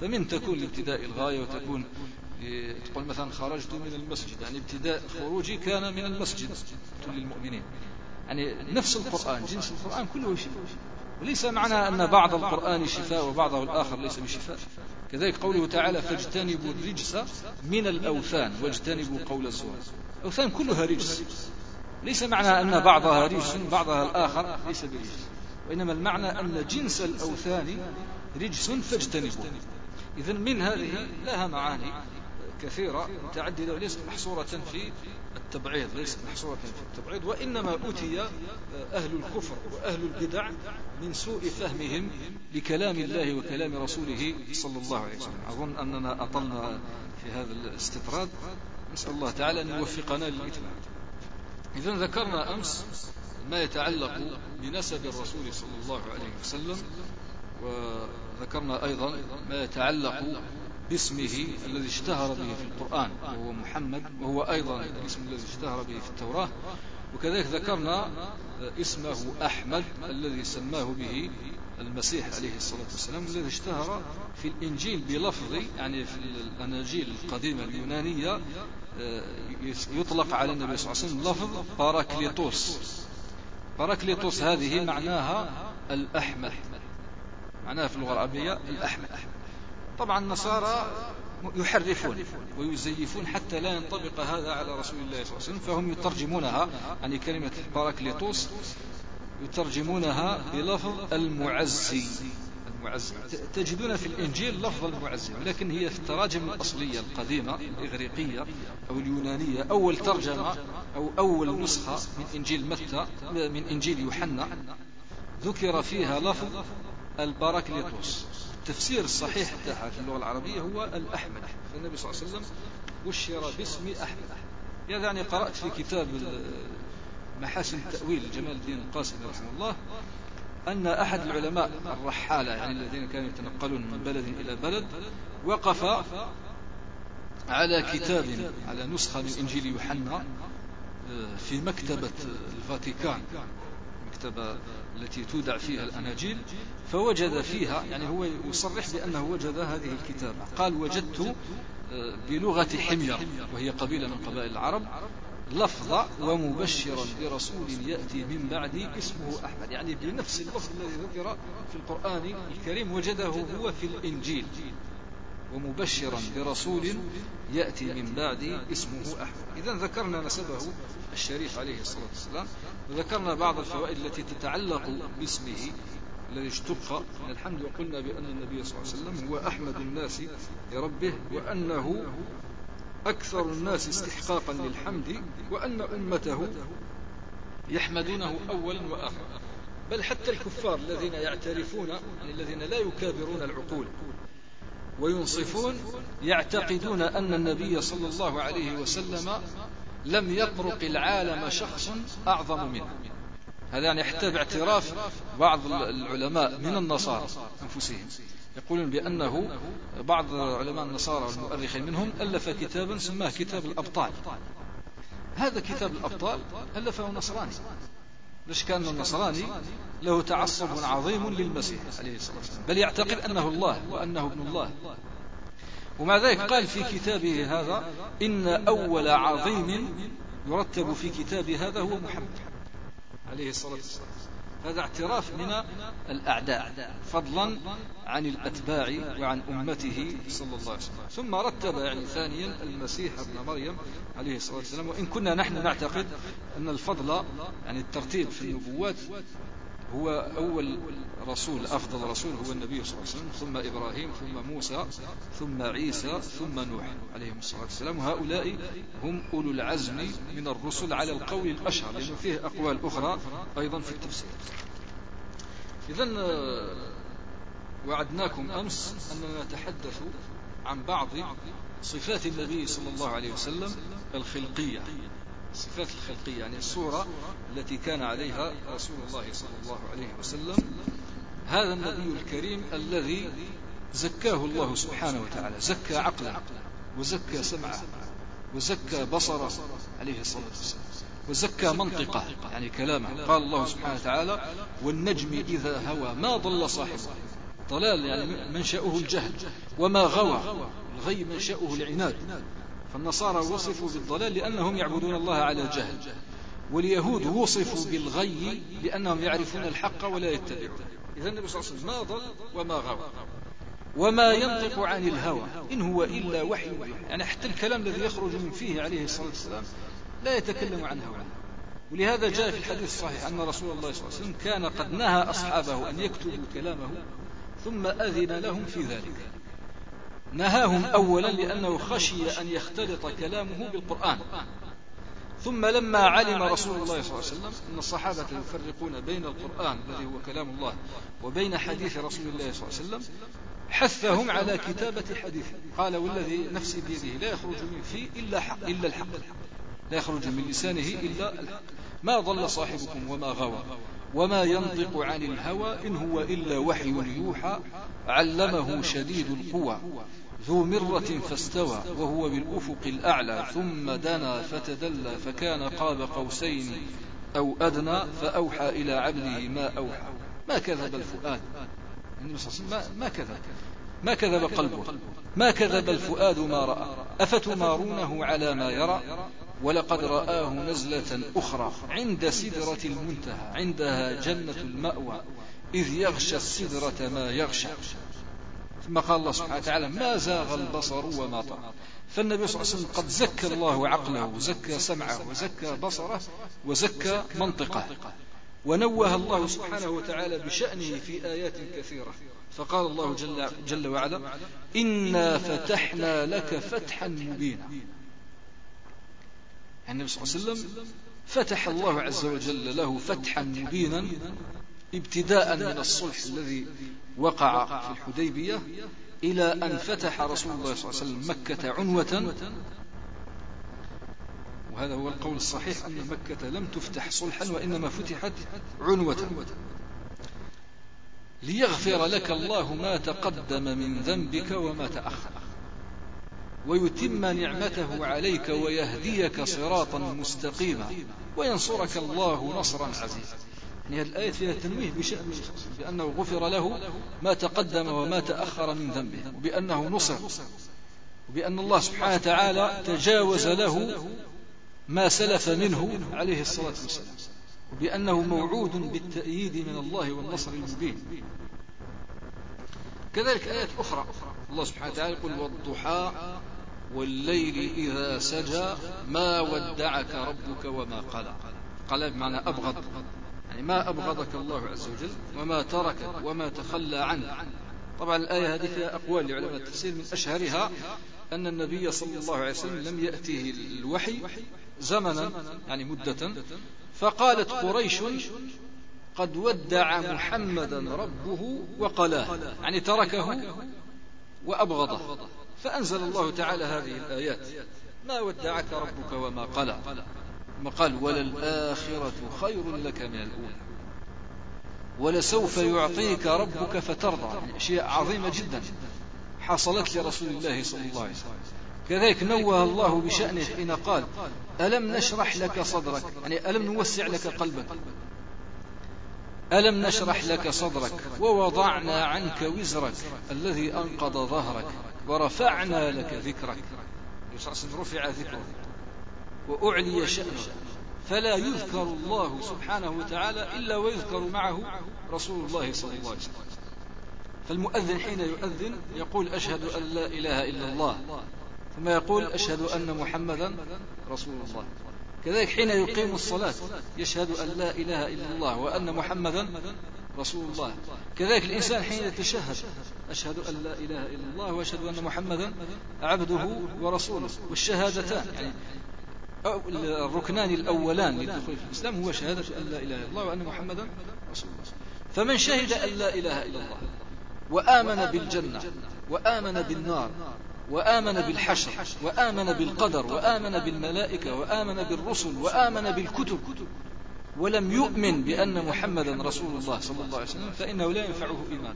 فمن تكون لابتداء الغاية وتكون تقول مثلا خرجت من المسجد يعني ابتداء خروجي كان من المسجد للمؤمنين. يعني نفس القرآن جنس القرآن كله شفاء. وليس معنى أن بعض القرآن شفاء وبعضه الآخر ليس بشفاء. كذلك قوله تعالى فاجتنبوا الرجس من الأوثان واجتنبوا قول الزور. الأوثان كلها رجس. ليس معنى أن بعضها رجس بعضها الآخر ليس برجس. وإنما المعنى أن جنس الأوثان رجس فاجتنبوه. إذا من هذه لها معاني. كثيرة متعددة وليست محصورة في التبعيض ليست محصورة في التبعيض وإنما أتي أهل الكفر وأهل البدع من سوء فهمهم لكلام الله وكلام رسوله صلى الله عليه وسلم. أظن أننا أطلنا في هذا الاستطراد. نسأل الله تعالى أن يوفقنا للإتمام. إذا ذكرنا أمس ما يتعلق بنسب الرسول صلى الله عليه وسلم وذكرنا أيضا ما يتعلق باسمه الذي اشتهر به في القرآن وهو محمد وهو أيضا الاسم الذي اشتهر به في التوراة. وكذلك ذكرنا اسمه أحمد الذي سماه به المسيح عليه الصلاة والسلام الذي اشتهر في الإنجيل بلفظ يعني في الأناجيل القديمة اليونانية يطلق على النبي صلى الله عليه وسلم لفظ باراكليطوس باراكليطوس هذه معناها الأحمد معناها في اللغة العربية الأحمد. طبعا النصارى يحرفون ويزيفون حتى لا ينطبق هذا على رسول الله صلى الله عليه وسلم فهم يترجمونها يعني كلمة باراكليطوس يترجمونها بلفظ المعزي. المعزي تجدون في الإنجيل لفظ المعزي ولكن هي في التراجم الأصلية القديمة الإغريقية أو اليونانية أول ترجمة أو أول نسخة من إنجيل متى من إنجيل يوحنا ذكر فيها لفظ الباراكليطوس التفسير الصحيح بتاعها في اللغة العربية هو الأحمد. فالنبي صلى الله عليه وسلم بشر باسم أحمد. يعني قرأت في كتاب محاسن التأويل جمال الدين القاسمي رحمه الله أن أحد العلماء الرحالة يعني الذين كانوا يتنقلون من بلد إلى بلد وقف على كتاب على نسخة من إنجيل يوحنا في مكتبة الفاتيكان المكتبة التي تودع فيها الأناجيل فوجد فيها يعني هو يصرح بأنه وجد هذه الكتابة. قال وجدت بلغة حمير وهي قبيلة من قبائل العرب لفظ ومبشرا برسول يأتي من بعدي اسمه أحمد. يعني بنفس اللفظ الذي ذكر في القرآن الكريم وجده هو في الإنجيل. ومبشرا برسول يأتي من بعدي اسمه أحمد. إذا ذكرنا نسبه الشريف عليه الصلاة والسلام وذكرنا بعض الفوائد التي تتعلق باسمه الذي اشتق. من الحمد وقلنا بأن النبي صلى الله عليه وسلم هو أحمد الناس لربه وأنه أكثر الناس استحقاقا للحمد وأن أمته يحمدونه أولا وآخرا. بل حتى الكفار الذين يعترفون يعني الذين لا يكابرون العقول وينصفون يعتقدون أن النبي صلى الله عليه وسلم لم يطرق العالم شخص أعظم منه. هذا يعني حتى باعتراف بعض العلماء من النصارى أنفسهم. يقولون بأنه بعض علماء النصارى والمؤرخين منهم ألف كتابا سماه كتاب الأبطال. هذا كتاب الأبطال ألفه نصراني. ليش كان النصراني له تعصب عظيم للمسيح عليه الصلاة والسلام؟ بل يعتقد أنه الله وأنه ابن الله. ومع ذلك قال في كتابه هذا إن أول عظيم يرتب في كتاب هذا هو محمد عليه الصلاة والسلام. هذا اعتراف من الأعداء فضلا عن الأتباع وعن أمته صلى الله عليه وسلم. ثم رتب يعني ثانيا المسيح ابن مريم عليه الصلاة والسلام. وإن كنا نحن نعتقد أن الفضل يعني الترتيب في النبوات هو أول رسول أفضل رسول هو النبي صلى الله عليه وسلم ثم إبراهيم ثم موسى ثم عيسى ثم نوح عليهم الصلاة والسلام. وهؤلاء هم أولو العزم من الرسل على القول الأشهر لأنه فيه أقوال أخرى أيضا في التفسير. إذا وعدناكم أمس أننا نتحدث عن بعض صفات النبي صلى الله عليه وسلم الخلقية. الصفات الخلقية يعني الصورة التي كان عليها رسول الله صلى الله عليه وسلم. هذا النبي الكريم الذي زكاه الله سبحانه وتعالى زكى عقله وزكى سمعه وزكى بصره عليه الصلاة والسلام وزكى منطقه يعني كلامه. قال الله سبحانه وتعالى والنجم إذا هوى ما ضل صاحبه. ضلال يعني منشأه الجهل وما غوى الغي منشأه العناد. فالنصارى وصفوا بالضلال لأنهم يعبدون الله على جهل واليهود وصفوا بالغي لأنهم يعرفون الحق ولا يتبعون. إذا النبي صلى الله عليه وسلم ما ضل وما غوى وما ينطق عن الهوى إن هو إلا وحي يعني حتى الكلام الذي يخرج من فيه عليه الصلاة والسلام لا يتكلم عن هوى. ولهذا جاء في الحديث الصحيح أن رسول الله صلى الله عليه وسلم كان قد نهى أصحابه أن يكتبوا كلامه ثم أذن لهم في ذلك. نهاهم أولا لأنه خشي أن يختلط كلامه بالقرآن. ثم لما علم رسول الله صلى الله عليه وسلم أن الصحابة يفرقون بين القرآن الذي هو كلام الله وبين حديث رسول الله صلى الله عليه وسلم حثهم على كتابة حديثه قال والذي نفسي بيده لا يخرج من فيه إلا حق إلا الحق. لا يخرج من لسانه إلا الحق. ما ضل صاحبكم وما غوى. وما ينطق عن الهوى إن هو إلا وحي يوحى علمه شديد القوى. ذو مرة فاستوى وهو بالأفق الأعلى ثم دنا فتدلى فكان قاب قوسين أو أدنى فأوحى إلى عبده ما أوحى. ما كذب الفؤاد. ما, ما كذب. ما كذب قلبه. ما كذب الفؤاد ما رأى. أفتمارونه على ما يرى؟ ولقد رآه نزلة أخرى عند سدرة المنتهى عندها جنة المأوى إذ يغشى السدرة ما يغشى. ثم قال الله سبحانه وتعالى ما زاغ البصر وما طغى. فالنبي صلى الله عليه وسلم قد زكى الله عقله وزكى سمعه وزكى بصره وزكى منطقه. ونوه الله سبحانه وتعالى بشأنه في آيات كثيرة. فقال الله جل, جل وعلا إنا فتحنا لك فتحا مبينا. النبي صلى الله عليه وسلم فتح الله عز وجل له فتحا مبينا ابتداء من الصلح الذي وقع في الحديبية إلى أن فتح رسول الله صلى الله عليه وسلم مكة عنوة. وهذا هو القول الصحيح أن مكة لم تفتح صلحا وإنما فتحت عنوة. ليغفر لك الله ما تقدم من ذنبك وما تأخر. ويتم نعمته عليك ويهديك صراطا مستقيما وينصرك الله نصرا عزيزا. يعني هذه الآية فيها تنويه بشأن بأنه غفر له ما تقدم وما تأخر من ذنبه وبأنه نصر وبأن الله سبحانه وتعالى تجاوز له ما سلف منه عليه الصلاة والسلام وبأنه موعود بالتأييد من الله والنصر المبين. كذلك آيات أخرى الله سبحانه وتعالى يقول والضحى والليل إذا سجى ما ودعك ربك وما قلى. قلى بمعنى أبغض. يعني ما أبغضك الله عز وجل وما تركك وما تخلى عنك طبعا الآية هذه فيها أقوال لعلماء التفسير من أشهرها أن النبي صلى الله عليه وسلم لم يأته الوحي زمنا يعني مدة فقالت قريش قد ودع محمدا ربه وقلاه يعني تركه وأبغضه. فأنزل الله تعالى هذه الآيات. ما ودعك ربك وما قلى. ثم قال وللآخرة خير لك من الأولى. ولسوف يعطيك ربك فترضى. يعني أشياء عظيمة جدا. حصلت لرسول الله صلى الله عليه وسلم. كذلك نوه الله بشأنه حين قال ألم نشرح لك صدرك؟ يعني ألم نوسع لك قلبك؟ ألم نشرح لك صدرك ووضعنا عنك وزرك الذي أنقض ظهرك؟ ورفعنا لك ذكرك. رفع ذكره وأعلي شأنه. فلا يذكر الله سبحانه وتعالى إلا ويذكر معه رسول الله صلى الله عليه وسلم. فالمؤذن حين يؤذن يقول أشهد أن لا إله إلا الله ثم يقول أشهد أن محمدا رسول الله. كذلك حين يقيم الصلاة يشهد أن لا إله إلا الله وأن محمدا رسول الله. كذلك الإنسان حين يتشهد أشهد أن لا إله إلا الله وأشهد أن محمدا عبده ورسوله. والشهادتان يعني الركنان الأولان للدخول في الإسلام هو شهادة أن لا إله إلا الله وأن محمدا رسول الله. فمن شهد أن لا إله إلا الله وآمن بالجنة وآمن بالنار وآمن بالحشر وآمن بالقدر وآمن بالملائكة وآمن بالرسل وآمن بالكتب ولم يؤمن بأن محمدا رسول الله صلى الله عليه وسلم فإنه لا ينفعه إيمان.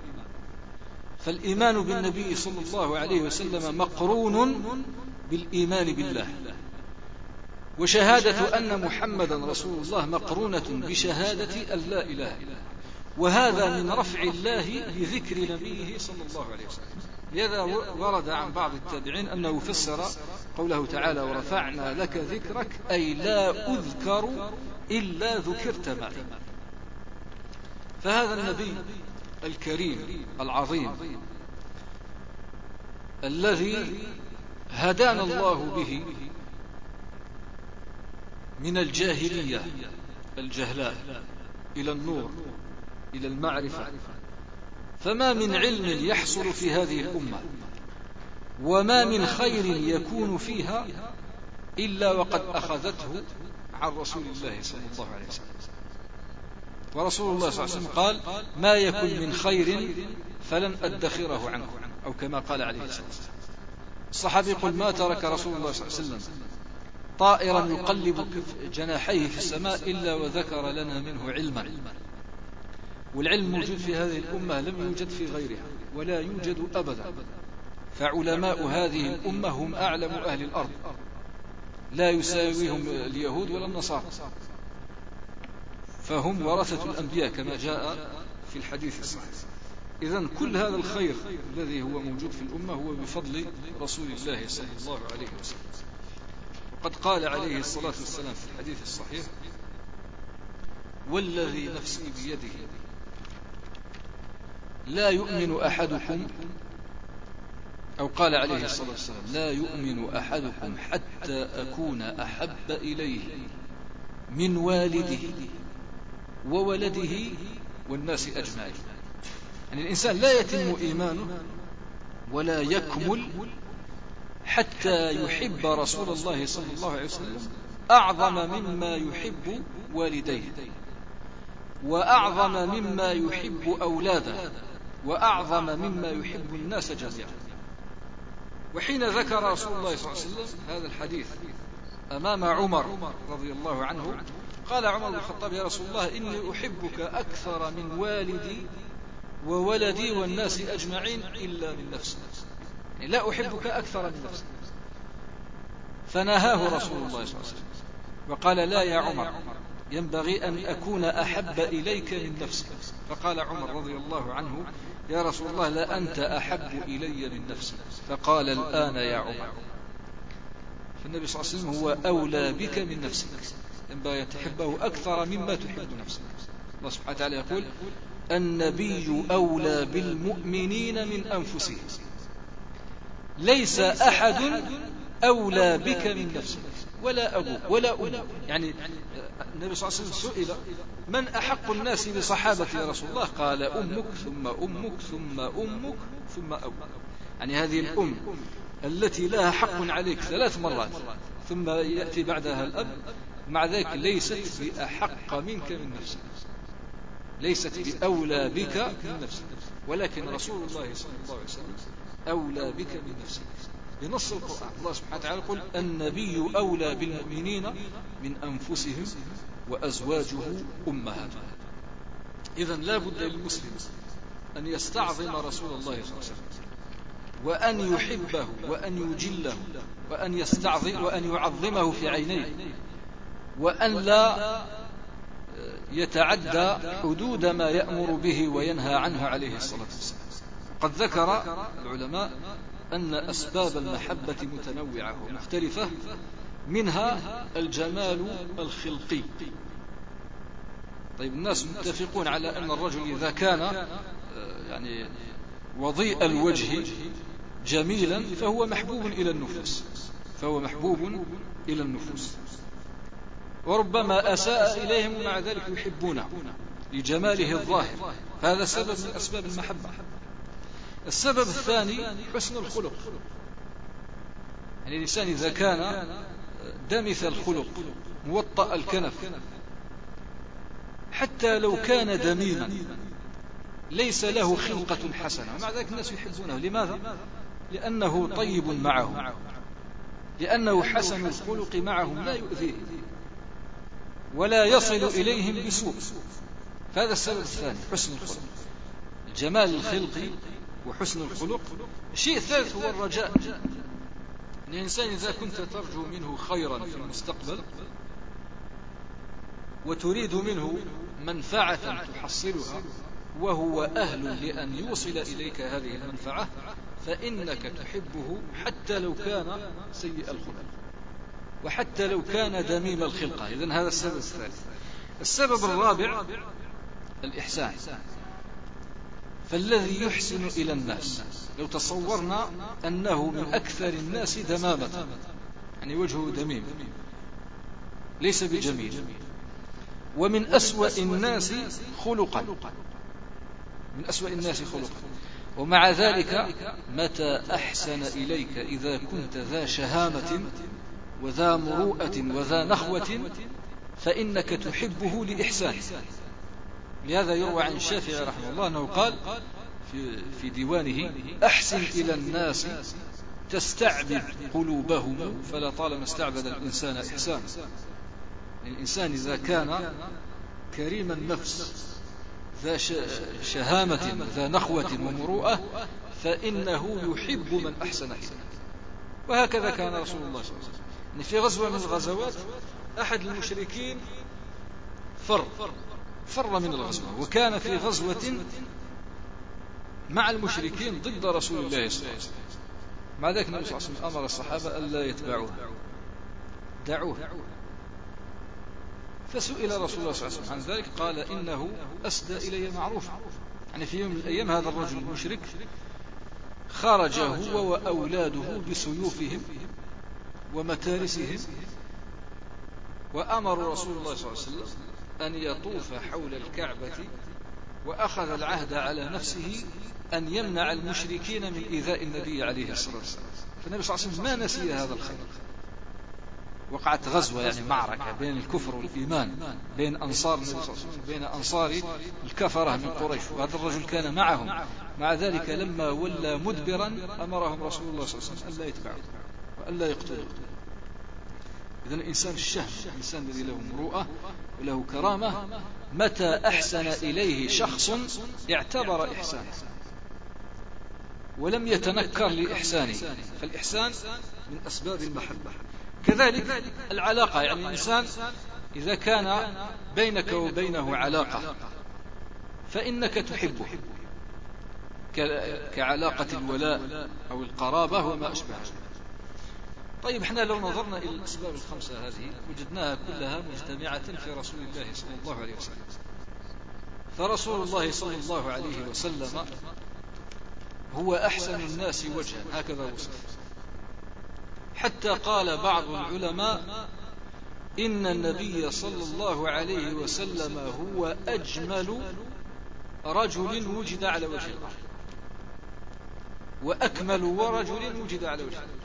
فالإيمان بالنبي صلى الله عليه وسلم مقرون بالإيمان بالله. وشهادة أن محمدا رسول الله مقرونة بشهادة أن لا إله إلا وهذا من رفع الله بذكر نبيه صلى الله عليه وسلم. لذا ورد عن بعض التابعين أنه فسر قوله تعالى ورفعنا لك ذكرك أي لا أذكر إلا ذكرت معي. فهذا النبي الكريم العظيم الذي هدانا الله به من الجاهلية الجهلاء إلى النور إلى المعرفة. فما من علم يحصل في هذه الأمة وما من خير يكون فيها إلا وقد أخذته عن رسول الله صلى الله عليه وسلم. ورسول الله صلى الله عليه وسلم قال ما يكن من خير فلن أدخره عنكم أو كما قال عليه الصلاة والسلام. الصحابي يقول ما ترك رسول الله صلى الله عليه وسلم طائرا يقلب جناحيه في السماء إلا وذكر لنا منه علما. والعلم موجود في هذه الأمة لم يوجد في غيرها ولا يوجد أبدا. فعلماء هذه الأمة هم أعلم أهل الأرض. لا يساويهم اليهود ولا النصارى. فهم ورثة الأنبياء كما جاء في الحديث الصحيح. إذا كل هذا الخير الذي هو موجود في الأمة هو بفضل رسول الله صلى الله عليه وسلم. وقد قال عليه الصلاة والسلام في الحديث الصحيح والذي نفسي بيده لا يؤمن أحدكم أو قال عليه الصلاة والسلام لا يؤمن أحدكم حتى أكون أحب إليه من والده وولده والناس أجمعين. يعني الإنسان لا يتم إيمانه ولا يكمل حتى يحب رسول الله صلى الله عليه وسلم أعظم مما يحب والديه وأعظم مما يحب أولاده. وأعظم مما يحب الناس جميعا. وحين ذكر رسول الله صلى الله عليه وسلم هذا الحديث أمام عمر رضي الله عنه قال عمر بن الخطاب يا رسول الله إني أحبك أكثر من والدي وولدي والناس أجمعين إلا من نفسي. يعني لا أحبك أكثر من نفسي. فنهاه رسول الله صلى الله عليه وسلم. وقال لا يا عمر ينبغي أن أكون أحب إليك من نفسك. فقال عمر رضي الله عنه يا رسول الله لا أنت أحب إلي من نفسي. فقال الآن يا عمر. فالنبي صلى الله عليه وسلم هو أولى بك من نفسك ينبغي أن تحبه أكثر مما تحب نفسك. الله سبحانه وتعالى يقول النبي أولى بالمؤمنين من أنفسهم ليس أحد أولى بك من نفسك. ولا أبوك ولا أمك يعني النبي صلى الله عليه وسلم سئل من أحق الناس بصحابة يا رسول الله؟ قال أمك ثم أمك ثم أمك ثم أبوك. يعني هذه الأم التي لها حق عليك ثلاث مرات ثم يأتي بعدها الأب. مع ذلك ليست بأحق منك من نفسك. ليست بأولى بك من نفسك. ولكن رسول الله صلى الله عليه وسلم أولى بك من نفسك. بنص القرآن. الله سبحانه وتعالى يقول النبي أولى بالمؤمنين من أنفسهم وأزواجه أمهاتهم إذا لا بد للمسلم أن يستعظم رسول الله صلى الله عليه وسلم وأن يحبه وأن يجله وأن يستعظم وأن يعظمه في عينيه وأن لا يتعدى حدود ما يأمر به وينهى عنه عليه الصلاة والسلام. قد ذكر العلماء أن أسباب المحبة متنوعة ومختلفة منها الجمال الخلقي. طيب الناس متفقون على أن الرجل إذا كان آه، يعني وضيء الوجه جميلا فهو محبوب إلى النفوس. فهو محبوب إلى النفوس. وربما أساء إليهم ومع ذلك يحبونه لجماله الظاهر. هذا سبب من أسباب المحبة. السبب الثاني حسن الخلق. يعني الإنسان إذا كان دمث الخلق موطأ الكنف حتى لو كان دميما ليس له خلقة حسنة. ومع ذلك الناس يحبونه. لماذا؟ لأنه طيب معهم. لأنه حسن الخلق معهم. لا يؤذيه ولا يصل إليهم بسوء. فهذا السبب الثاني حسن الخلق. الجمال الخلقي وحسن الخلق. الشيء الثالث هو الرجاء. الإنسان إذا كنت ترجو منه خيرا في المستقبل وتريد منه منفعة تحصلها وهو أهل لأن يوصل إليك هذه المنفعة فإنك تحبه حتى لو كان سيء الخلق وحتى لو كان دميم الخلقة. إذن هذا السبب الثالث. السبب الرابع الإحسان. فالذي يحسن إلى الناس. لو تصورنا أنه من أكثر الناس دمامة يعني وجهه دميم ليس بجميل. ومن أسوأ الناس خلقا. من أسوأ الناس خلقا. ومع ذلك متى أحسن إليك إذا كنت ذا شهامة وذا مروءة وذا نخوة فإنك تحبه لإحسانه لهذا يروى عن الشافعي رحمه الله أنه قال في, في ديوانه أحسن إلى الناس تستعبد قلوبهم فلا طالما استعبد الإنسان إحسانا. الإنسان إذا كان كريم النفس ذا شهامة ذا نخوة ومروءة فإنه يحب من أحسن إليه. وهكذا كان رسول الله صلى الله عليه وسلم. في غزوة من الغزوات أحد المشركين فر. فر من الغزوة وكان في غزوة مع المشركين ضد رسول الله صلى الله عليه وسلم. مع ذلك النبي صلى الله عليه وسلم أمر الصحابة ألا يتبعوها دعوه. فسئل رسول الله صلى الله عليه وسلم عن ذلك قال إنه أسدى إلي معروفا يعني في يوم من الأيام هذا الرجل المشرك خرج هو وأولاده بسيوفهم ومتارسهم وأمر رسول الله صلى الله عليه وسلم أن يطوف حول الكعبة وأخذ العهد على نفسه أن يمنع المشركين من إيذاء النبي عليه الصلاة والسلام. فالنبي صلى الله عليه وسلم ما نسي هذا الخير وقعت غزوة يعني معركة بين الكفر والإيمان بين أنصار النبي صلى الله عليه وسلم بين أنصار الكفرة من قريش. وهذا الرجل كان معهم. مع ذلك لما ولى مدبرا أمرهم رسول الله صلى الله عليه وسلم ألا يتبعوا وألا يقتلوا. إذا الإنسان الشهم الإنسان الذي له مروءة وله كرامة متى أحسن إليه شخص اعتبر إحسانه ولم يتنكر لإحسانه فالإحسان من أسباب المحبة. كذلك العلاقة يعني الإنسان إذا كان بينك وبينه علاقة فإنك تحبه كعلاقة الولاء أو القرابة وما أشبه طيب إحنا لو نظرنا إلى الأسباب الخمسة هذه وجدناها كلها مجتمعة في رسول الله صلى الله عليه وسلم. فرسول الله صلى الله عليه وسلم هو أحسن الناس وجها هكذا وصف. حتى قال بعض العلماء إن النبي صلى الله عليه وسلم هو أجمل رجل وجد على وجه الأرض. وأكمل رجل وجد على وجه الأرض.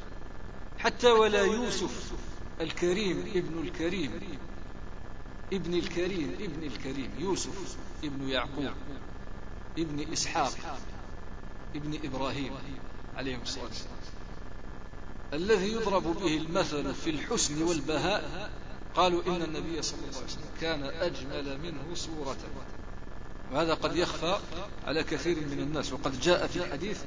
حتى ولا يوسف الكريم ابن الكريم. ابن الكريم ابن الكريم. يوسف ابن يعقوب ابن إسحاق ابن إبراهيم عليه الصلاة والسلام. الذي يضرب به المثل في الحسن والبهاء قالوا إن النبي صلى الله عليه وسلم كان أجمل منه صورة. وهذا قد يخفى على كثير من الناس وقد جاء في الحديث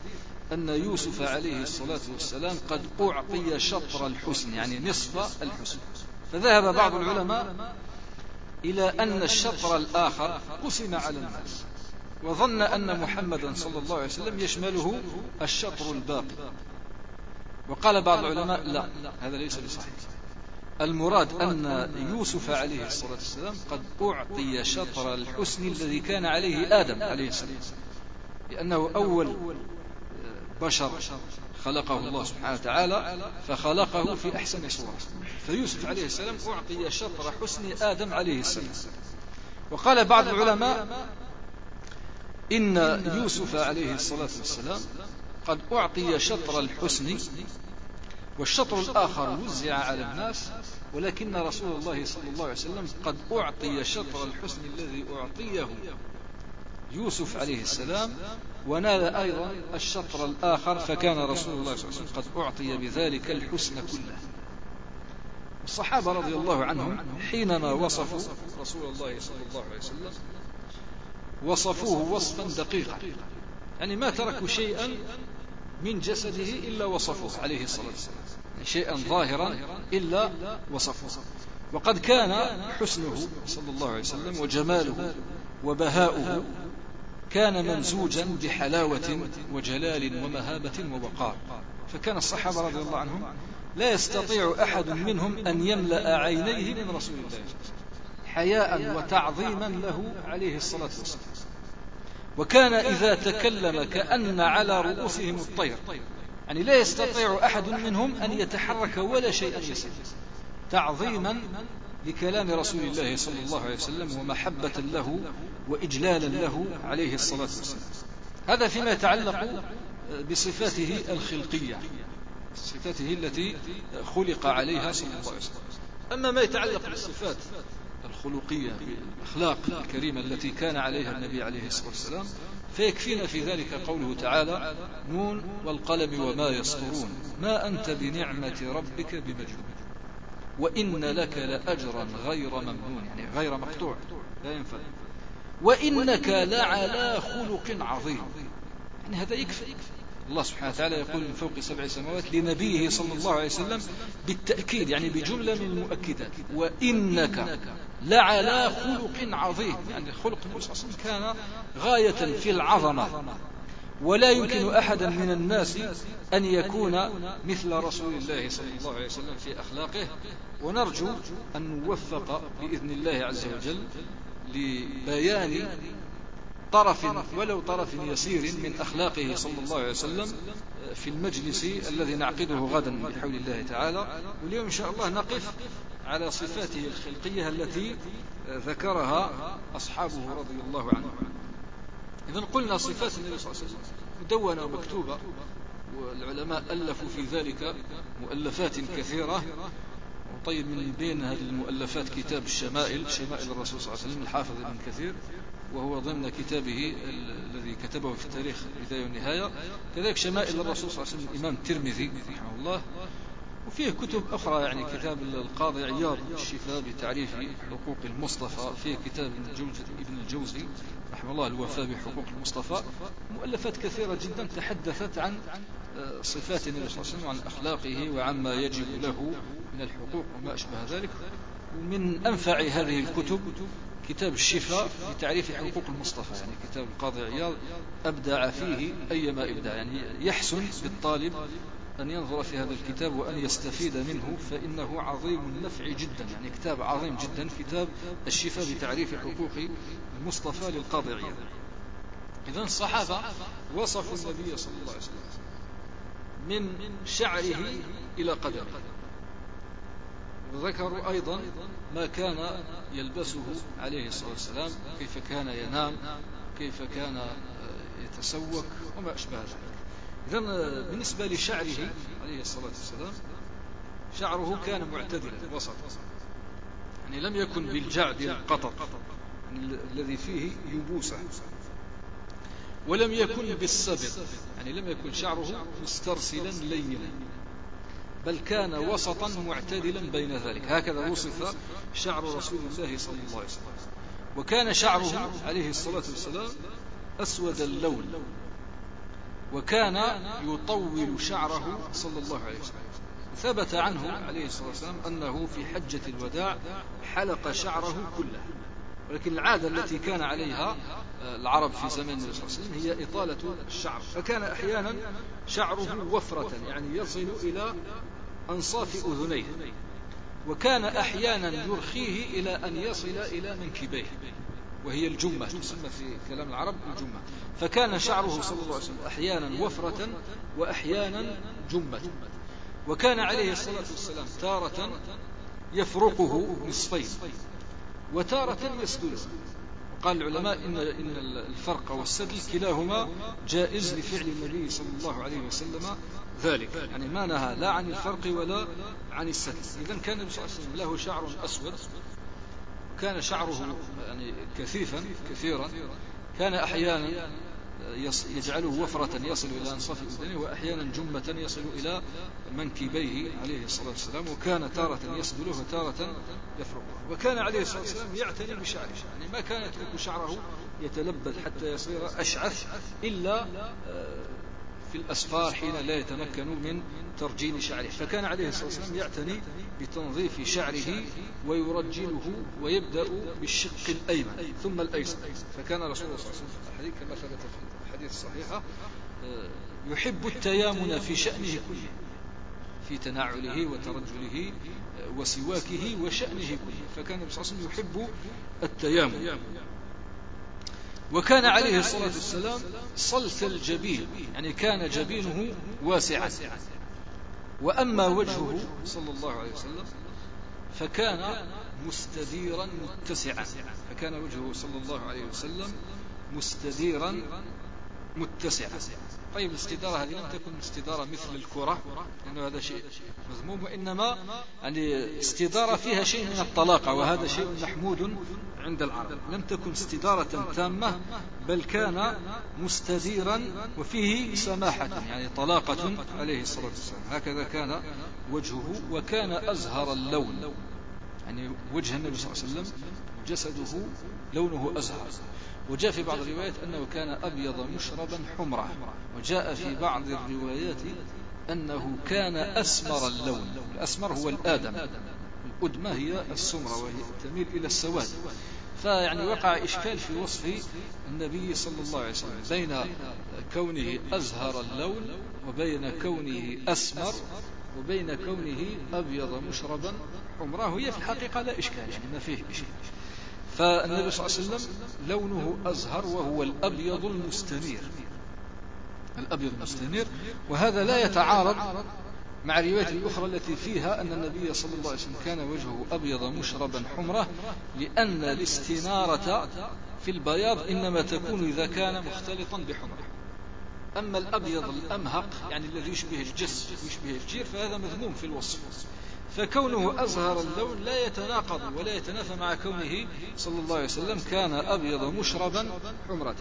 أن يوسف عليه الصلاة والسلام قد أعطي شطر الحسن يعني نصف الحسن. فذهب بعض العلماء إلى أن الشطر الآخر قسم على الناس وظن أن محمدا صلى الله عليه وسلم يشمله الشطر الباقي. وقال بعض العلماء لا هذا ليس بصحيح. المراد أن يوسف عليه الصلاة والسلام قد أعطي شطر الحسن الذي كان عليه آدم عليه السلام لأنه أول بشر خلقه الله سبحانه وتعالى فخلقه في أحسن صورة. فيوسف عليه السلام أعطي شطر حسن آدم عليه السلام. وقال بعض العلماء إن يوسف عليه الصلاة والسلام قد أعطي شطر الحسن والشطر الآخر وزع على الناس ولكن رسول الله صلى الله عليه وسلم قد أعطي شطر الحسن الذي أعطيه يوسف عليه السلام ونال أيضا الشطر الآخر فكان رسول الله صلى الله عليه وسلم قد أعطي بذلك الحسن كله. الصحابة رضي الله عنهم حينما وصفوا رسول الله صلى الله عليه وسلم وصفوه وصفا دقيقا. يعني ما تركوا شيئا من جسده إلا وصفوه عليه الصلاة والسلام. يعني شيئا ظاهرا إلا وصفوه. وقد كان حسنه صلى الله عليه وسلم وجماله وبهاؤه كان ممزوجا بحلاوة وجلال ومهابة ووقار. فكان الصحابة رضي الله عنهم لا يستطيع أحد منهم أن يملأ عينيه من رسول الله. حياء وتعظيما له عليه الصلاة والسلام. وكان إذا تكلم كأن على رؤوسهم الطير. يعني لا يستطيع أحد منهم أن يتحرك ولا شيئا يسير. تعظيما لكلام رسول الله صلى الله عليه وسلم ومحبة له وإجلالا له عليه الصلاة والسلام. هذا فيما يتعلق بصفاته الخلقية صفاته التي خلق عليها صلى الله عليه وسلم. أما ما يتعلق بالصفات الخلقية بالأخلاق الكريمة التي كان عليها النبي عليه الصلاة والسلام فيكفينا في ذلك قوله تعالى نون والقلم وما يسطرون ما أنت بنعمة ربك بمجنون. وإن لك لأجرا غير ممنون يعني غير مقطوع لا ينفع. وإنك لعلى خلق عظيم. يعني هذا يكفي. الله سبحانه وتعالى يقول من فوق سبع سماوات لنبيه صلى الله عليه وسلم بالتأكيد يعني بجملة من المؤكدات. وإنك لعلى خلق عظيم. يعني خلق النبي صلى الله عليه وسلم كان غاية في العظمة. ولا يمكن أحدا من الناس أن يكون مثل رسول الله صلى الله عليه وسلم في أخلاقه ونرجو أن نوفق بإذن الله عز وجل لبيان طرف ولو طرف يسير من أخلاقه صلى الله عليه وسلم في المجلس الذي نعقده غدا بحول الله تعالى. واليوم إن شاء الله نقف على صفاته الخلقية التي ذكرها أصحابه رضي الله عنهم. إذا قلنا صفات النبي صلى الله عليه وسلم مدونة ومكتوبة والعلماء ألفوا في ذلك مؤلفات كثيرة. وطيب من بين هذه المؤلفات كتاب الشمائل شمائل الرسول صلى الله عليه وسلم الحافظ ابن كثير وهو ضمن كتابه الذي كتبه في التاريخ بداية والنهاية كذلك شمائل الرسول صلى الله عليه وسلم الإمام الترمذي رحمه الله. وفيه كتب أخرى يعني كتاب القاضي عياض الشفاء بتعريف حقوق المصطفى. فيه كتاب ابن الجوزي رحمه الله الوفاء بحقوق المصطفى. مؤلفات كثيرة جدا تحدثت عن آه، صفات النبي صلى الله عليه وسلم وعن أخلاقه وعما يجب له من الحقوق وما أشبه ذلك ومن أنفع هذه الكتب كتاب الشفاء في تعريف حقوق المصطفى يعني كتاب القاضي عياض أبدع فيه أيما إبداع يعني يحسن بالطالب أن ينظر في هذا الكتاب وأن يستفيد منه فإنه عظيم النفع جدا يعني كتاب عظيم جدا كتاب الشفاء بتعريف حقوق المصطفى للقاضي عياض. إذا الصحابة وصفوا النبي صلى الله عليه وسلم من شعره إلى قدمه وذكروا أيضا ما كان يلبسه عليه الصلاة والسلام كيف كان ينام كيف كان يتسوق وما أشبه ذلك. إذن بالنسبة لشعره عليه الصلاة والسلام شعره كان معتدلا وسط. يعني لم يكن بالجعد يعني الذي فيه يبوسة. ولم يكن بالسبط يعني لم يكن شعره مسترسلا لينا. بل كان وسطا معتدلا بين ذلك. هكذا وصف شعر رسول الله صلى الله عليه وسلم. وكان شعره عليه الصلاة والسلام أسود اللون. وكان يطول شعره صلى الله عليه وسلم. ثبت عنه عليه الصلاة والسلام أنه في حجة الوداع حلق شعره كله. ولكن العادة التي كان عليها آه، العرب في زمن النبي صلى الله عليه وسلم هي إطالة الشعر. فكان أحيانا شعره وفرة يعني يصل إلى أنصاف أذنيه وكان أحيانا يرخيه إلى أن يصل إلى منكبيه وهي الجمة تسمى في كلام العرب الجمة. فكان شعره صلى الله عليه وسلم أحيانا وفرة وأحيانا جمة. وكان عليه الصلاة والسلام تارة يفرقه نصفين وتارة يسدله قال العلماء إن, إن الفرق والسدل كلاهما جائز لفعل النبي صلى الله عليه وسلم ذلك. يعني ما نهى لا عن الفرق ولا عن السدل إذا كان له شعر أسود. كان شعره يعني كثيفا كثيرا. كان أحيانا يجعله وفرة يصل إلى أنصاف أذنه وأحيانا جمة يصل إلى منكبيه عليه الصلاة والسلام وكان تارة يسدله وتارة يفرقه وكان عليه الصلاة والسلام يعتني بشعره. يعني ما كان يترك شعره يتلبد حتى يصير أشعث إلا آه، في الأسفار حين لا يتمكن من ترجيل شعره. فكان عليه الصلاة والسلام يعتني بتنظيف شعره ويرجله ويبدأ بالشق الأيمن ثم الأيسر. فكان رسول الله صلى الله عليه وسلم في الحديث كما ثبت في الحديث الصحيحة آه، يحب التيامن في شأنه كله في تناعله وترجله آه، وسواكه وشأنه كله. فكان النبي صلى الله عليه وسلم يحب التيامن. وكان عليه الصلاة والسلام صلت الجبين يعني كان جبينه واسعا. وأما وجهه صلى الله عليه وسلم فكان مستديرا متسعا. فكان وجهه صلى الله عليه وسلم مستديرا متسعا. طيب الاستدارة هذه لم تكن استدارة مثل الكرة لأنه هذا شيء مذموم وإنما يعني استدارة فيها شيء من الطلاقة وهذا شيء محمود عند العرب. لم تكن استدارة تامة بل كان مستديرا وفيه سماحة يعني طلاقة عليه الصلاة والسلام. هكذا كان وجهه وكان أزهر اللون. يعني وجه النبي صلى الله عليه وسلم جسده لونه أزهر. وجاء في بعض الروايات أنه كان أبيض مشربا حمرا. وجاء في بعض الروايات أنه كان أسمر اللون. الأسمر هو الآدم. الأدمة هي السمرة وهي تميل إلى السواد. فيعني وقع إشكال في وصف النبي صلى الله عليه وسلم بين كونه أزهر اللون وبين كونه أسمر وبين كونه أبيض مشربا حمراه هي في الحقيقة لا إشكال يعني ما فيه إشكال. فالنبي صلى الله عليه وسلم لونه أزهر وهو الأبيض المستنير. الأبيض المستنير. وهذا لا يتعارض مع الرواية الأخرى التي فيها أن النبي صلى الله عليه وسلم كان وجهه أبيض مشربا حمرة لأن الاستنارة في البياض إنما تكون إذا كان مختلطا بحمرة. أما الأبيض الأمهق يعني الذي يشبه الجس ويشبه الجير فهذا مذموم في الوصف. فكونه أزهر اللون لا يتناقض ولا يتنافى مع كونه صلى الله عليه وسلم كان أبيض مشربا حمرة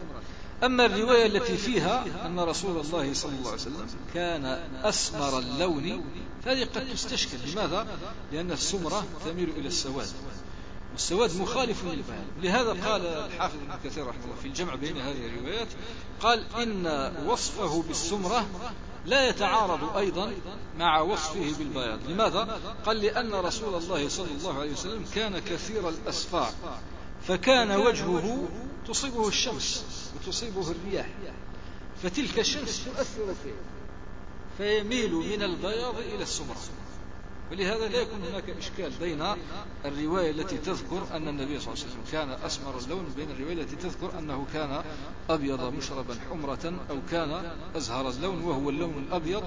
أما الرواية التي فيها أن رسول الله صلى الله عليه وسلم كان أسمر اللون فهذه قد تستشكل. لماذا؟ لأن السمرة تميل إلى السواد والسواد مخالف للبيان لهذا قال الحافظ ابن كثير رحمه الله في الجمع بين هذه الروايات قال إن وصفه بالسمرة لا يتعارض أيضا مع وصفه بالبياض لماذا؟ قال لأن رسول الله صلى الله عليه وسلم كان كثير الأسفار فكان وجهه تصيبه الشمس وتصيبه الرياح فتلك الشمس تؤثر فيه فيميل من البياض إلى السمرة ولهذا لا يكون هناك إشكال بين الرواية التي تذكر أن النبي صلى الله عليه وسلم كان أسمر اللون بين الرواية التي تذكر أنه كان أبيض مشربا حمرة أو كان أزهر اللون وهو اللون الأبيض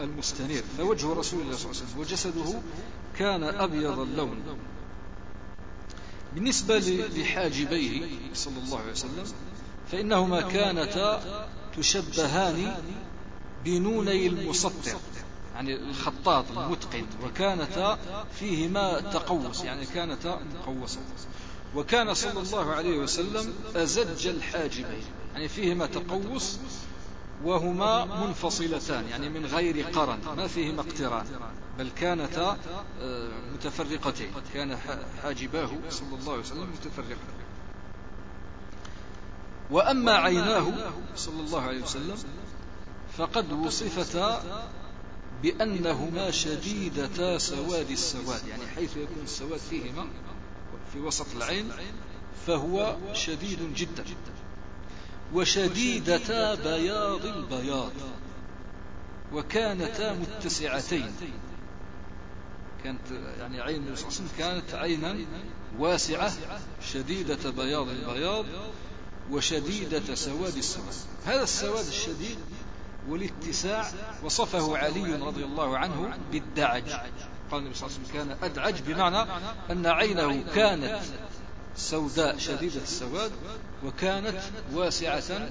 المستنير. فوجه رسول الله صلى الله عليه وسلم وجسده كان أبيض اللون. بالنسبة لحاجبيه صلى الله عليه وسلم فإنهما كانتا تشبهان بنوني المسطر. يعني الخطاط المتقن وكانتا فيهما تقوس يعني كانتا مقوسة. وكان صلى الله عليه وسلم أزج الحاجبين يعني فيهما تقوس وهما منفصلتان يعني من غير قرن ما فيهما اقتران بل كانتا آه، متفرقتين. كان حاجباه صلى الله عليه وسلم متفرقتين. وأما عيناه صلى الله عليه وسلم فقد وصفتا بأنهما شديدتا سواد السواد يعني حيث يكون السواد فيهما في وسط العين فهو شديد جدا. وشديدتا بياض البياض وكانتا متسعتين. كانت يعني عين النبي صلى الله عليه وسلم كانت عينا واسعة شديدة بياض البياض وشديدة سواد السواد. هذا السواد الشديد والاتساع وصفه علي رضي الله عنه بالدعج. قال النبي صلى الله عليه وسلم كان أدعج بمعنى أن عينه كانت سوداء شديدة السواد وكانت واسعة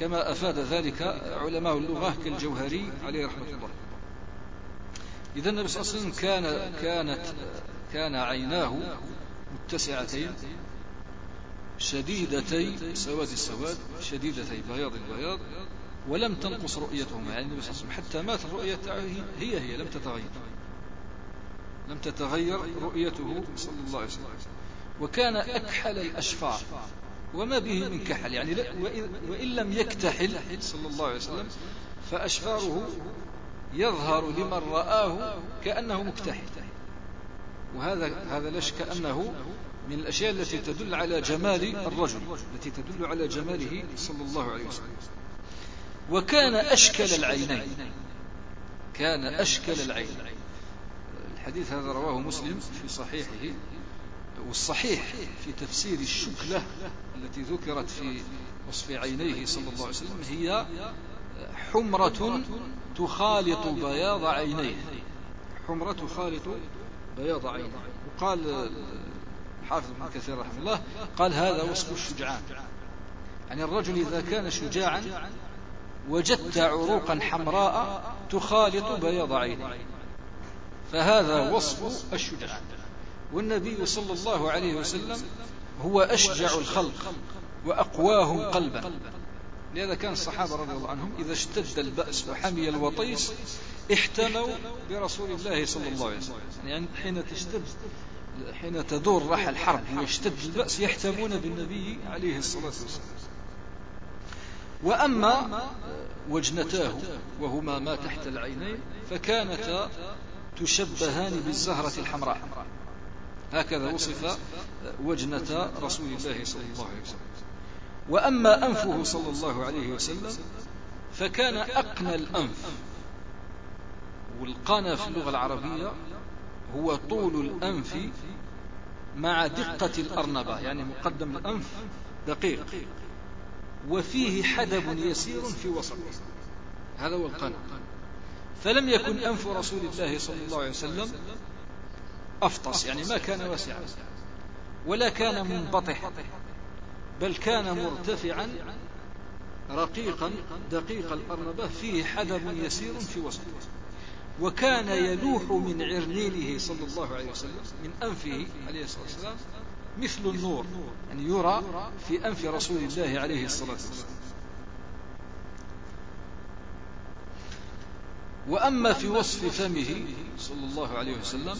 كما أفاد ذلك علماء اللغة كالجوهري عليه رحمة الله. إذا النبي صلى الله عليه وسلم كان كانت كان عيناه متسعتين شديدتي سواد السواد شديدتي بياض البياض ولم تنقص رؤيتهما يعني النبي صلى الله عليه وسلم حتى مات الرؤية هي هي لم تتغير. لم تتغير رؤيته صلى الله عليه وسلم. وكان أكحل الأشفار وما به من كحل يعني وإن لم يكتحل صلى الله عليه وسلم فأشفاره يظهر لمن رآه كأنه مكتحل. وهذا هذا لا شك أنه من الأشياء التي تدل على جمال الرجل التي تدل على جماله صلى الله عليه وسلم. وكان أشكل العينين. كان أشكل العين الحديث هذا رواه مسلم في صحيحه والصحيح في تفسير الشكلة التي ذكرت في وصف عينيه صلى الله عليه وسلم هي حمرة تخالط بياض عينيه. حمرة تخالط بياض عينيه. وقال حافظ ابن كثير رحمه الله قال هذا وصف الشجعان. يعني الرجل إذا كان شجاعا وجدت عروقا حمراء تخالط بياض عينيه فهذا وصف الشجعان والنبي صلى الله عليه وسلم هو أشجع الخلق وأقواهم قلبا. لهذا كان الصحابة رضي الله عنهم إذا اشتد البأس وحمي الوطيس احتموا برسول الله صلى الله عليه وسلم. يعني حين تشتد حين تدور رحى الحرب ويشتد البأس يحتمون بالنبي عليه الصلاة والسلام. وأما وجنتاه وهما ما تحت العينين فكانتا تشبهان بالزهرة الحمراء. هكذا وصف وجنة رسول الله صلى الله عليه وسلم. وأما أنفه صلى الله عليه وسلم فكان أقنى الأنف. والقنا في اللغة العربية هو طول الأنف مع دقة الأرنبة يعني مقدم الأنف دقيق. وفيه حدب يسير في وسط. هذا هو القنا فلم يكن أنف رسول الله صلى الله عليه وسلم أفطس يعني ما كان واسعا ولا كان منبطح بل كان مرتفعا رقيقا دقيق الأرنبة فيه حدب يسير في وسطه وكان يلوح من عرنينه صلى الله عليه وسلم من أنفه عليه الصلاة والسلام مثل النور يعني يرى في أنف رسول الله عليه الصلاة والسلام. وأما في وصف فمه صلى الله عليه وسلم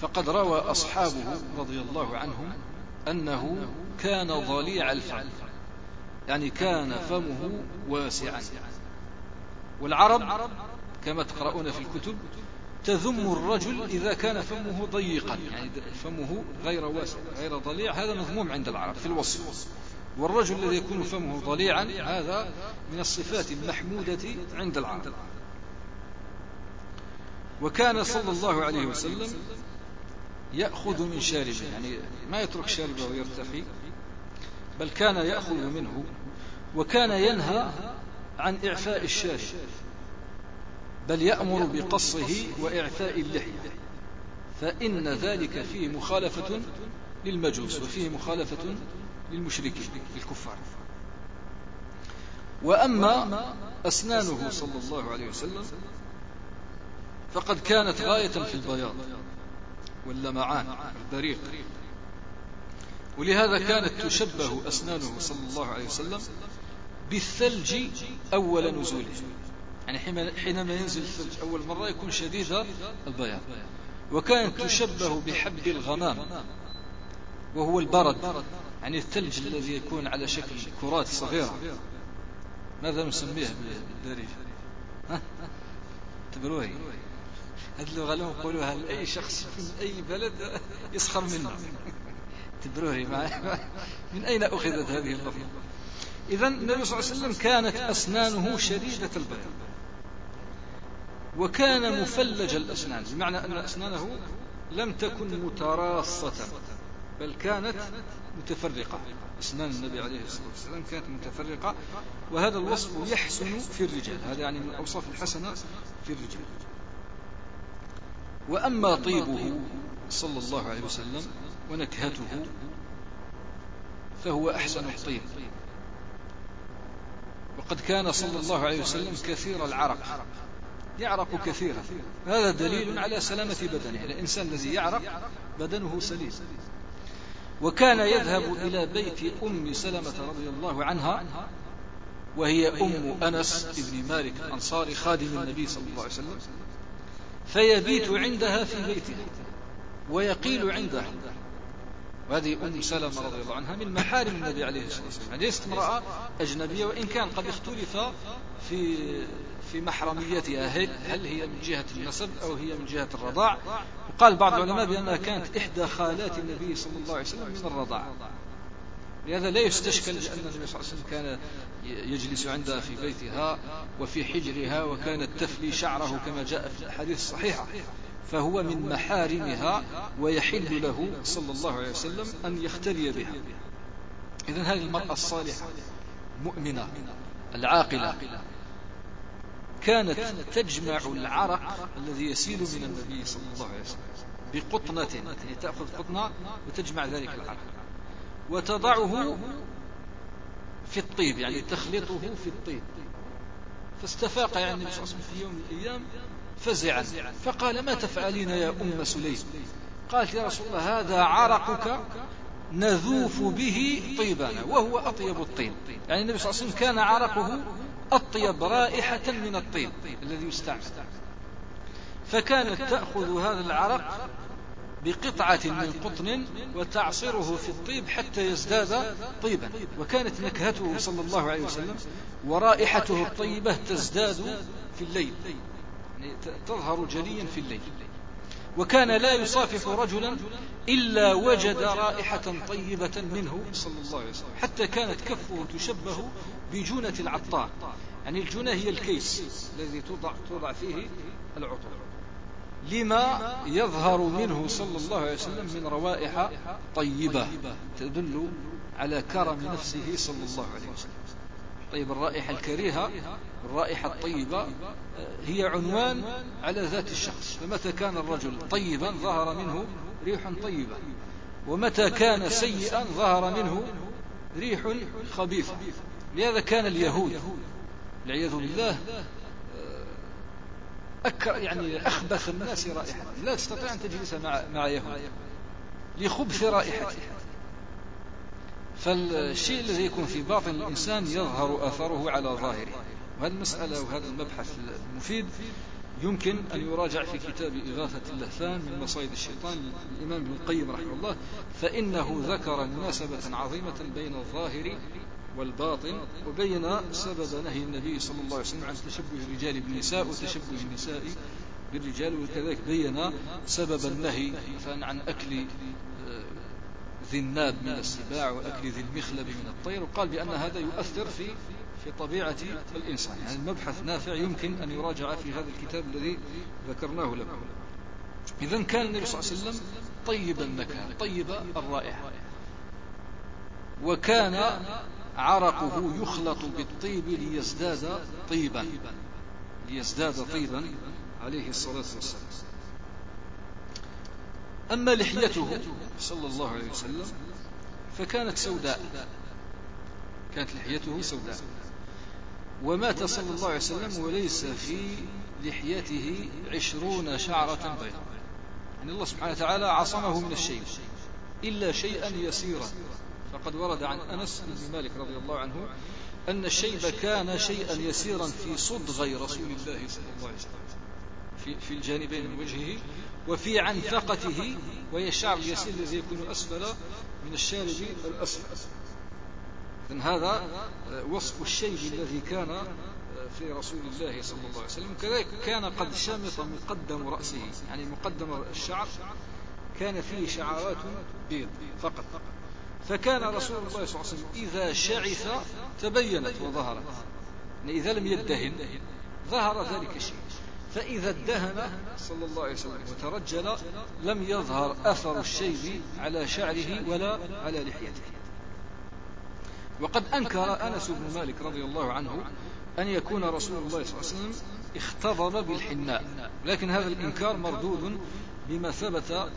فقد روى أصحابه رضي الله عنهم أنه كان ضليع الفم يعني كان فمه واسعا. والعرب كما تقرؤون في الكتب تذم الرجل إذا كان فمه ضيقا. يعني فمه غير واسع غير ضليع هذا مذموم عند العرب في الوصف. والرجل الذي يكون فمه ضليعا هذا من الصفات المحمودة عند العرب. وكان صلى الله عليه وسلم يأخذ من شاربه يعني ما يترك شاربه ويرتخي بل كان يأخذ منه وكان ينهى عن إعفاء الشارب. بل يأمر بقصه وإعفاء اللحية. فإن ذلك فيه مخالفة للمجوس وفيه مخالفة للمشركين الكفار وأما أسنانه صلى الله عليه وسلم فقد كانت غاية في البياض واللمعان البريق. ولهذا كانت تشبه أسنانه صلى الله عليه وسلم بالثلج أول نزوله. يعني حينما ينزل الثلج أول مرة يكون شديد البياض وكانت تشبه بحب الغمام. وهو البرد. يعني الثلج الذي يكون على شكل كرات صغيرة. ماذا نسميه بالدارجة ها؟ تبروي هذه اللغة لهم يقولوها لأي شخص من أي بلد يسخر منه؟ تبروي من أين أخذت هذه اللفظة؟ إذا النبي صلى الله عليه وسلم كانت أسنانه شديدة البياض. وكان مفلج الأسنان بمعنى أن أسنانه لم تكن متراصة بل كانت متفرقة. أسنان النبي عليه الصلاة والسلام كانت متفرقة وهذا الوصف يحسن في الرجال. هذا يعني من الأوصاف الحسنة في الرجال. وأما طيبه صلى الله عليه وسلم ونكهته فهو أحسن الطيب. وقد كان صلى الله عليه وسلم كثير العرق. يعرق كثيرا. هذا دليل على سلامة بدنه. الإنسان الذي يعرق بدنه سليم. وكان يذهب إلى بيت أم سلمة رضي الله عنها وهي أم أنس بن مالك الأنصاري خادم النبي صلى الله عليه وسلم. فيبيت عندها في بيتها ويقيل عندها. وهذه أم سلمة رضي الله عنها من محارم النبي عليه الصلاة والسلام. يعني ليست امرأة أجنبية وإن كان قد اختلف في في محرميتها هل هي من جهة النسب أو هي من جهة الرضاع؟ وقال بعض العلماء بأنها كانت إحدى خالات النبي صلى الله عليه وسلم من الرضاع. لهذا لا يستشكل بأن النبي صلى الله عليه وسلم كان يجلس عندها في بيتها وفي حجرها وكانت تفلي شعره كما جاء في الحديث الصحيحة فهو من محارمها ويحل له صلى الله عليه وسلم أن يختلي بها. إذن هذه المرأة الصالحة المؤمنة العاقلة كانت تجمع العرق الذي يسيل من النبي صلى الله عليه وسلم بقطنة يعني تأخذ قطنة وتجمع ذلك العرق. وتضعه في الطيب يعني تخلطه في الطيب. فاستفاق يعني النبي صلى الله عليه وسلم في يوم من الأيام فزعا. فقال ما تفعلين يا أم سليم؟ قالت يا رسول الله هذا عرقك نذوف به طيبنا وهو أطيب الطيب. يعني النبي صلى الله عليه وسلم كان عرقه أطيب رائحة من الطيب الذي يستعمل. فكانت تأخذ هذا العرق بقطعة من قطن وتعصره في الطيب حتى يزداد طيبا. وكانت نكهته صلى الله عليه وسلم ورائحته الطيبة تزداد في الليل. يعني تظهر جليا في الليل. وكان لا يصافح رجلا إلا وجد رائحة طيبة منه صلى الله عليه وسلم. حتى كانت كفه تشبه بجنة العطار. يعني الجنة هي الكيس الذي توضع, توضع فيه العطر. لما يظهر منه صلى الله عليه وسلم من روائح طيبة تدل على كرم نفسه صلى الله عليه وسلم. طيب الرائحة الكريهة الرائحة الطيبة هي عنوان على ذات الشخص. فمتى كان الرجل طيبا ظهر منه ريح طيبة؟ ومتى كان سيئا ظهر منه ريح خبيثة؟ لهذا كان اليهود والعياذ بالله أكر يعني أخبث الناس رائحة لا تستطيع أن تجلس مع مع يهود لخبث رائحته فالشيء الذي يكون في باطن الإنسان يظهر أثره على ظاهره. وهذه المسألة وهذا المبحث المفيد يمكن أن يراجع في كتاب إغاثة اللهفان من مصايد الشيطان للإمام ابن القيم رحمه الله فإنه ذكر مناسبة عظيمة بين الظاهر والباطن وبين سبب نهي النبي صلى الله عليه وسلم عن تشبه الرجال بالنساء وتشبه النساء بالرجال وكذلك بين سبب النهي عن أكل آه، ذي الناب من السباع وأكل ذي المخلب من الطير وقال بأن هذا يؤثر في في طبيعة الإنسان. يعني المبحث نافع يمكن أن يراجع في هذا الكتاب الذي ذكرناه لكم. إذا كان النبي صلى الله عليه وسلم طيب النكهة طيب الرائحة. وكان عرقه يخلط بالطيب ليزداد طيبا. ليزداد طيبا عليه الصلاة والسلام. أما لحيته صلى الله عليه وسلم فكانت سوداء. كانت لحيته سوداء. ومات صلى الله عليه وسلم وليس في لحيته عشرون شعرة بيضاء. يعني الله سبحانه وتعالى عصمه من الشيء إلا شيئا يسيرا. فقد ورد عن أنس بن مالك رضي الله عنه أن الشيب كان شيئا يسيرا في صدغي رسول الله صلى الله عليه وسلم. في, في الجانبين من وجهه وفي عنفقته وهي الشعر اليسير الذي يكون أسفل من الشارب الأسفل. إذن هذا وصف الشيب الذي كان في رسول الله صلى الله عليه وسلم. كذلك كان قد شمط مقدم رأسه يعني مقدم الشعر كان فيه شعرات بيض فقط. فكان رسول الله صلى الله عليه وسلم إذا شعث تبينت وظهرت. يعني إذا لم يدهن ظهر ذلك الشيء. فإذا ادهن صلى الله عليه وسلم وترجل لم يظهر أثر الشيب على شعره ولا على لحيته. وقد أنكر أنس بن مالك رضي الله عنه أن يكون رسول الله صلى الله عليه وسلم اختضب بالحناء. لكن هذا الإنكار مردود بما ثبت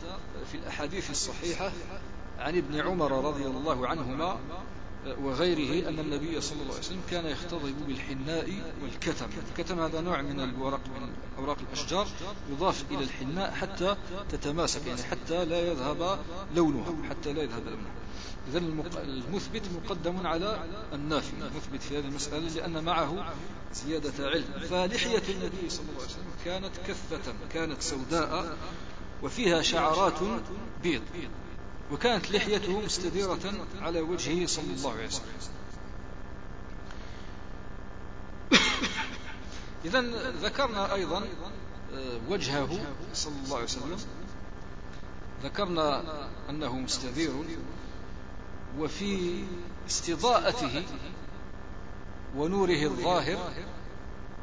في الأحاديث الصحيحة عن ابن عمر رضي الله عنهما وغيره أن النبي صلى الله عليه وسلم كان يختضب بالحناء والكتم. الكتم هذا نوع من الورق من أوراق الأشجار يضاف إلى الحناء حتى تتماسك يعني حتى لا يذهب لونها حتى لا يذهب لونها. إذا المثبت مقدم على النافي المثبت في هذه المسألة لأن معه زيادة علم. فلحية النبي صلى الله عليه وسلم كانت كثة كانت سوداء وفيها شعرات بيض. وكانت لحيته مستديرة على وجهه صلى الله عليه وسلم. إذا ذكرنا أيضا آه، وجهه صلى الله عليه وسلم. ذكرنا أنه مستدير وفي استضاءته ونوره الظاهر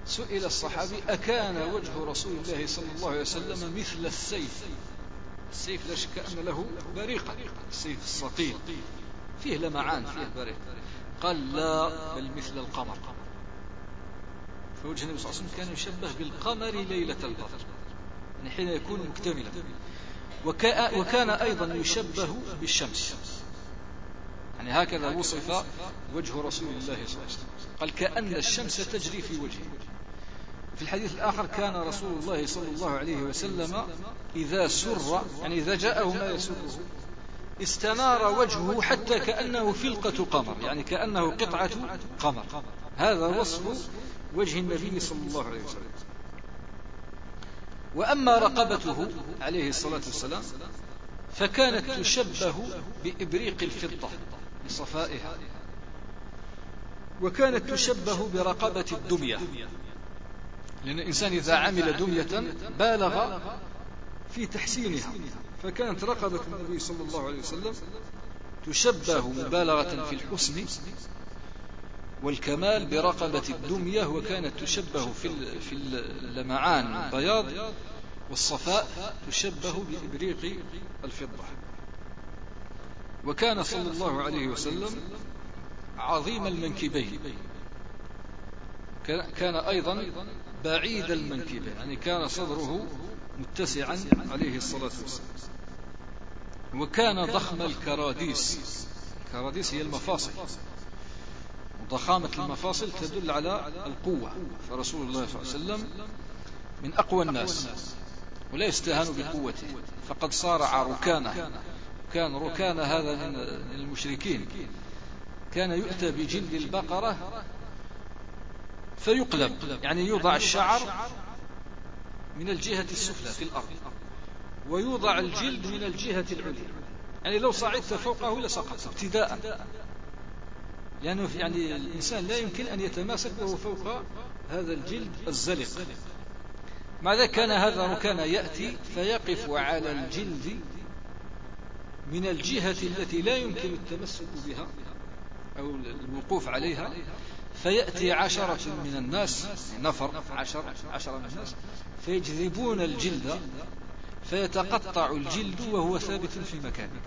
سئل الصحابي أكان وجه رسول الله صلى الله عليه وسلم مثل السيف. السيف لا شك أن له بريقة. السيف الصقيل فيه لمعان فيه بريق. قال لا بل مثل القمر. فوجه النبي صلى الله عليه وسلم كان يشبه بالقمر ليلة البدر يعني حين يكون مكتملا. وكان أيضا يشبه بالشمس. يعني هكذا وصف وجه رسول الله صلى الله عليه وسلم. قال كأن الشمس تجري في وجهه. في الحديث الآخر كان رسول الله صلى الله عليه وسلم إذا سر يعني إذا جاءه ما يسره. استنار وجهه حتى كأنه فلقة قمر يعني كأنه قطعة قمر. هذا وصف وجه النبي صلى الله عليه وسلم. وأما رقبته عليه الصلاة والسلام فكانت تشبه بإبريق الفضة لصفائها وكانت تشبه برقبة الدمية. لأن الإنسان إذا عمل دمية بالغ في تحسينها. فكانت رقبة النبي صلى الله عليه وسلم تشبه مبالغة في الحسن والكمال برقبة الدمية وكانت تشبه في في اللمعان البياض والصفاء تشبه بإبريق الفضة. وكان صلى الله عليه وسلم عظيم المنكبين. كان أيضا بعيد المنكبين يعني كان صدره متسعا عليه الصلاة والسلام. وكان ضخم الكراديس. الكراديس هي المفاصل. وضخامة المفاصل تدل على القوة. فرسول الله صلى الله عليه وسلم من أقوى الناس ولا يستهان بقوته. فقد صارع ركانه كان ركان هذا من المشركين. كان يؤتى بجلد البقرة فيقلب. يعني يوضع الشعر من الجهة السفلى في الأرض ويوضع الجلد من الجهة العليا. يعني لو صعدت فوقه لسقط ابتداء. لأنه يعني الإنسان لا يمكن أن يتماسك وهو فوق هذا الجلد الزلق. ذلك كان هذا ركان يأتي؟ فيقف على الجلد من الجهة التي لا يمكن التمسك بها أو الوقوف عليها. فيأتي عشرة من الناس نفر عشر عشرة من الناس فيجذبون الجلد فيتقطع الجلد وهو ثابت في مكانه.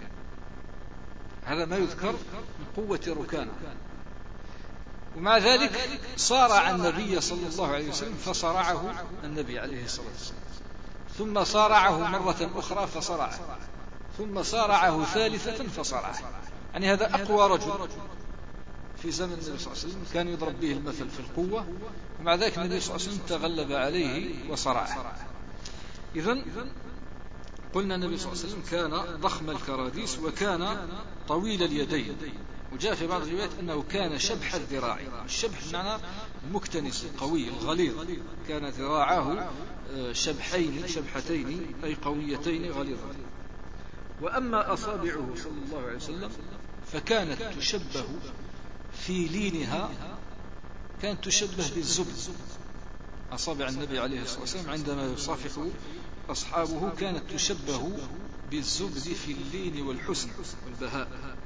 هذا ما يذكر من قوة ركانه. ومع ذلك صارع النبي صلى الله عليه وسلم فصرعه النبي عليه الصلاة والسلام. ثم صارعه مرة أخرى فصرعه. ثم صارعه ثالثة فصرعه. يعني هذا أقوى رجل. في زمن النبي صلى الله عليه وسلم كان يضرب به المثل في القوة ومع ذلك النبي صلى الله عليه وسلم تغلب عليه وصرعه. إذا قلنا النبي صلى الله عليه وسلم كان ضخم الكراديس وكان طويل اليدين. وجاء في بعض الروايات أنه كان شبح الذراع. الشبح بمعنى مكتنس قوي غليظ. كان ذراعاه شبحين شبحتين أي قويتين غليظتين. وأما أصابعه صلى الله عليه وسلم فكانت تشبه في لينها كانت تشبه بالزبد. أصابع النبي عليه الصلاة والسلام عندما يصافح أصحابه كانت تشبه بالزبد في اللين والحسن والبهاء.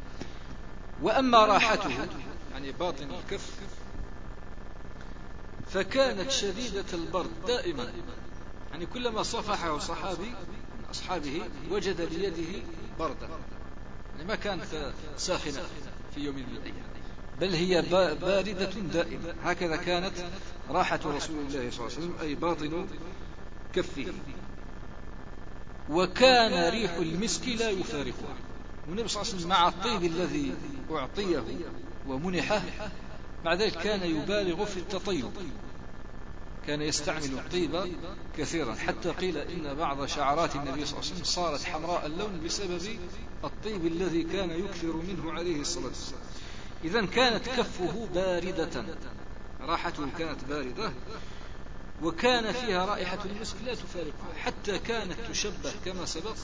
وأما راحته يعني باطن الكف فكانت شديدة البرد دائما. يعني كلما صفحه صحابي من أصحابه وجد ليده بردا. يعني ما كانت ساخنة في يوم من الأيام. بل هي باردة دائمة. هكذا كانت راحة رسول الله صلى الله عليه وسلم أي باطن كفه. وكان ريح المسك لا يفارقها. والنبي صلى الله عليه وسلم مع الطيب الذي أعطيه ومنحه مع ذلك كان يبالغ في التطيب. كان يستعمل الطيب كثيرا. حتى قيل إن بعض شعرات النبي صلى الله عليه وسلم صارت حمراء اللون بسبب الطيب الذي كان يكثر منه عليه الصلاة والسلام. إذا كانت كفه باردة. راحته كانت باردة. وكان فيها رائحة المسك لا تفارقها. حتى كانت تشبه كما سبق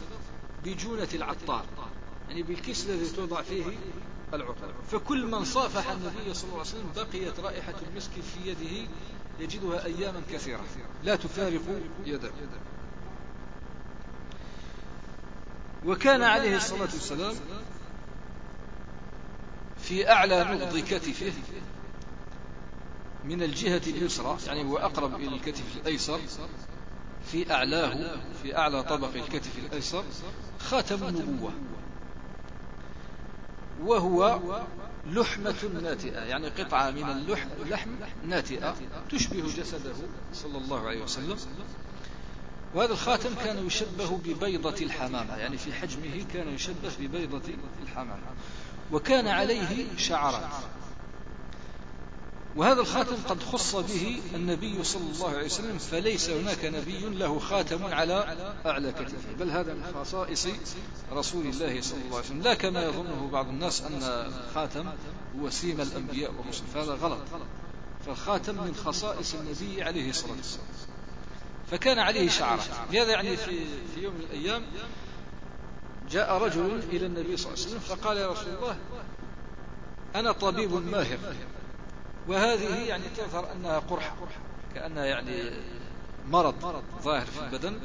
بجونة العطار. يعني بالكيس الذي توضع فيه العطر فكل من صافح النبي صلى الله عليه وسلم بقيت رائحة المسك في يده يجدها أياما كثيرة. لا تفارق يده. وكان عليه الصلاة والسلام في أعلى نقض كتفه. من الجهة اليسرى يعني هو أقرب إلى الكتف الأيسر في أعلاه في أعلى طبق الكتف الأيسر خاتم النبوة. وهو لحمة ناتئة يعني قطعة من اللحم لحم ناتئة تشبه جسده صلى الله عليه وسلم. وهذا الخاتم كان يشبه ببيضة الحمامة يعني في حجمه كان يشبه ببيضة الحمامة. وكان عليه شعرات. وهذا الخاتم قد خص به النبي صلى الله عليه وسلم فليس هناك نبي له خاتم على أعلى كتفه. بل هذا من خصائص رسول الله صلى الله عليه وسلم. لا كما يظنه بعض الناس أن الخاتم هو سيم الأنبياء والرسل فهذا غلط. فالخاتم من خصائص النبي عليه الصلاة والسلام. فكان عليه شعرات. لهذا يعني في, في يوم من الأيام جاء رجل إلى النبي صلى الله عليه وسلم فقال يا رسول الله أنا طبيب ماهر. وهذه يعني تظهر أنها قرحة كأنها يعني مرض ظاهر في البدن.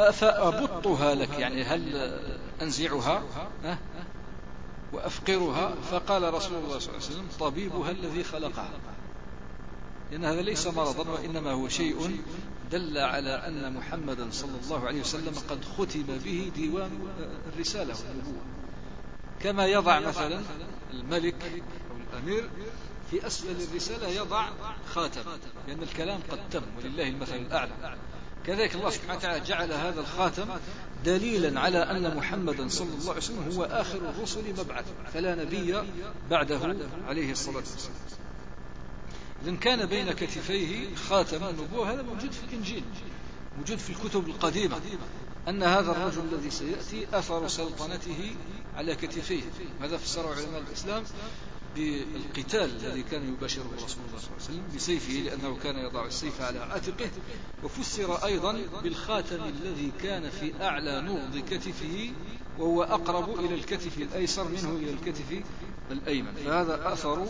أفأبطها لك؟ يعني هل أنزعها؟ وأفقرها؟ فقال رسول الله صلى الله عليه وسلم طبيبها الذي خلقها. لأن هذا ليس مرضا وإنما هو شيء دل على أن محمدا صلى الله عليه وسلم قد ختم به ديوان الرسالة والنبوة. كما يضع مثلا الملك أو الأمير في أسفل الرسالة يضع خاتم لأن الكلام قد تم ولله المثل الأعلى. كذلك الله سبحانه وتعالى جعل هذا الخاتم دليلا على أن محمدا صلى الله عليه وسلم هو آخر الرسل مبعثا فلا نبي بعده عليه الصلاة والسلام. إذن كان بين كتفيه خاتم النبوة هذا موجود في الإنجيل موجود في الكتب القديمة أن هذا الرجل الذي سيأتي أثر سلطنته على كتفيه. هذا فسره علماء الإسلام بالقتال الذي كان يباشره رسول الله صلى الله عليه وسلم بسيفه لأنه كان يضع السيف على عاتقه. وفسر أيضا بالخاتم الذي كان في أعلى نوض كتفه وهو أقرب إلى الكتف الأيسر منه إلى الكتف الأيمن. فهذا أثر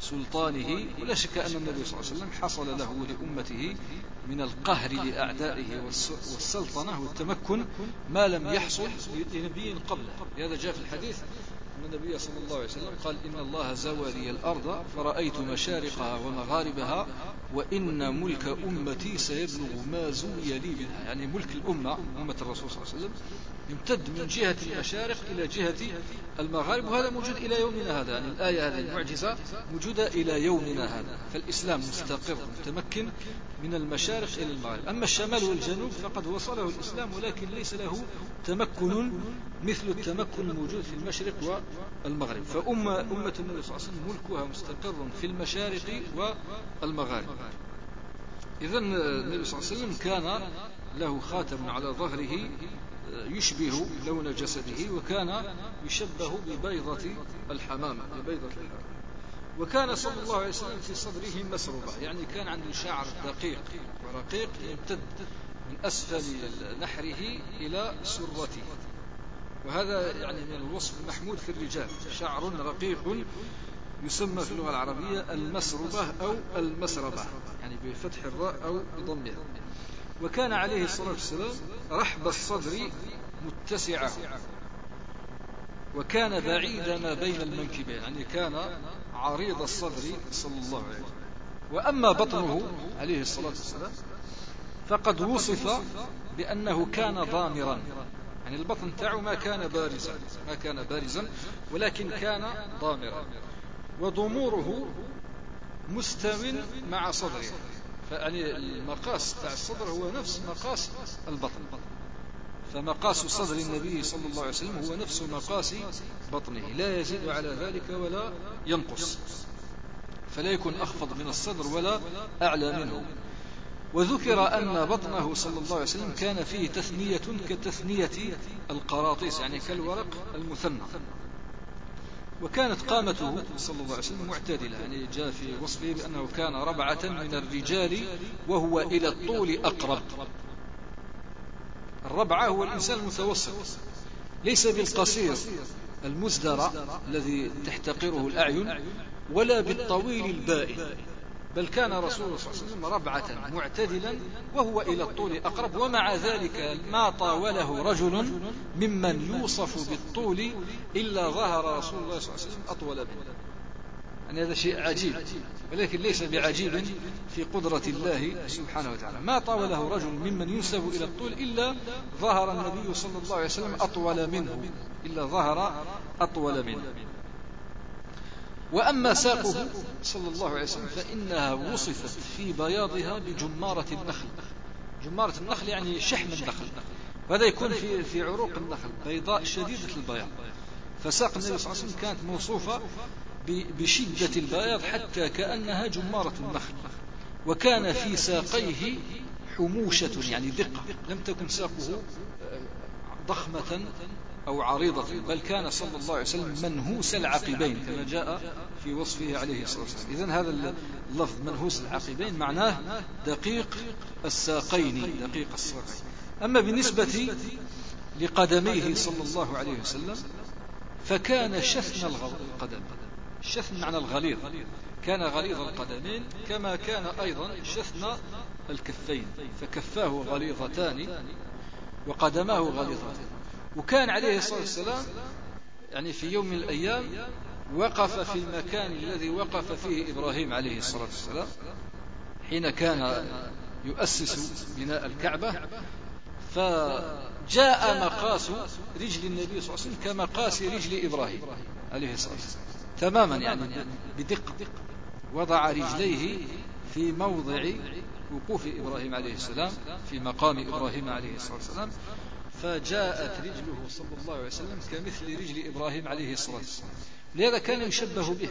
سلطانه ولا شك أن النبي صلى الله عليه وسلم حصل له لأمته من القهر لأعدائه والسلطنة والتمكن ما لم يحصل لنبي قبله. لهذا جاء في الحديث أن النبي صلى الله عليه وسلم قال إن الله زوى لي الأرض فرأيت مشارقها ومغاربها وإن ملك أمتي سيبلغ ما زوي لي منها. يعني ملك الأمة أمة الرسول صلى الله عليه وسلم يمتد من جهة المشارق إلى جهة المغارب وهذا موجود إلى يومنا هذا يعني الآية هذه المعجزة موجودة إلى يومنا هذا فالإسلام مستقر متمكن من المشارق إلى المغارب أما الشمال والجنوب فقد وصله الإسلام ولكن ليس له تمكن مثل التمكن الموجود في المشرق والمغرب. فأمة أمة النبي صلى الله عليه وسلم ملكها مستقر في المشارق والمغارب. إذا النبي صلى الله عليه وسلم كان له خاتم على ظهره يشبه لون جسده وكان يشبه ببيضة الحمامة ببيضة الحمامة. وكان صلى الله عليه وسلم في صدره مسربة يعني كان عنده شعر دقيق ورقيق يمتد من أسفل نحره إلى سرته. وهذا يعني من الوصف المحمود في الرجال شعر رقيق يسمى في اللغة العربية المسربة أو المسربة يعني بفتح الراء أو بضمها وكان عليه الصلاة والسلام رحب الصدر متسعة. وكان بعيد ما بين المنكبين يعني كان عريض الصدر صلى الله عليه وسلم. وأما بطنه عليه الصلاة والسلام فقد وصف بأنه كان ضامرا. يعني البطن تاعه ما كان بارزا ما كان بارزا ولكن كان ضامرا. وضموره مستو مع صدره. فيعني المقاس تاع الصدر هو نفس مقاس البطن. فمقاس صدر النبي صلى الله عليه وسلم هو نفس مقاس بطنه. لا يزيد على ذلك ولا ينقص. فلا يكون أخفض من الصدر ولا أعلى منه. وذكر أن بطنه صلى الله عليه وسلم كان فيه تثنية كتثنية القراطيس يعني كالورق المثنى. وكانت قامته صلى الله عليه وسلم معتدلة يعني جاء في وصفه بأنه كان ربعة من الرجال وهو إلى الطول أقرب. الربعة هو الإنسان المتوسط ليس بالقصير المزدرى الذي تحتقره الأعين ولا بالطويل البائن بل كان رسول صلى الله عليه وسلم ربعة معتدلا وهو إلى الطول أقرب ومع ذلك ما طاوله رجل ممن يوصف بالطول إلا ظهر رسول الله صلى الله عليه وسلم أطول منه. يعني هذا شيء عجيب ولكن ليس بعجيب في قدرة الله سبحانه وتعالى. ما طاوله رجل ممن ينسب إلى الطول إلا ظهر النبي صلى الله عليه وسلم أطول منه إلا ظهر أطول منه. وأما ساقه صلى الله عليه وسلم فإنها وصفت في بياضها بجمارة النخل. جمارة النخل يعني شحم النخل. وهذا يكون في في عروق النخل بيضاء شديدة البياض. فساق النبي صلى الله عليه وسلم كانت موصوفة بشدة البياض حتى كأنها جمارة النخل. وكان في ساقيه حموشة يعني دقة. لم تكن ساقه ضخمة أو عريضة بل كان صلى الله عليه وسلم منهوس العقبين كما جاء في وصفه عليه الصلاة والسلام. إذن هذا اللفظ منهوس العقبين معناه دقيق الساقين دقيق الساقين. أما بالنسبة لقدميه صلى الله عليه وسلم فكان شثن القدم الشثن معنى الغليظ. كان غليظ القدمين كما كان أيضا شثن الكفين فكفاه غليظتان وقدماه غليظتان. وكان عليه الصلاة والسلام يعني في يوم من الأيام وقف في المكان الذي وقف فيه إبراهيم عليه الصلاة والسلام حين كان يؤسس بناء الكعبة فجاء مقاس رجل النبي صلى الله عليه وسلم كمقاس رجل إبراهيم عليه الصلاة والسلام. تماما يعني بدقة وضع رجليه في موضع وقوف إبراهيم عليه السلام في مقام إبراهيم عليه الصلاة والسلام. فجاءت رجله صلى الله عليه وسلم كمثل رجل إبراهيم عليه الصلاة والسلام. لهذا كان يشبه به.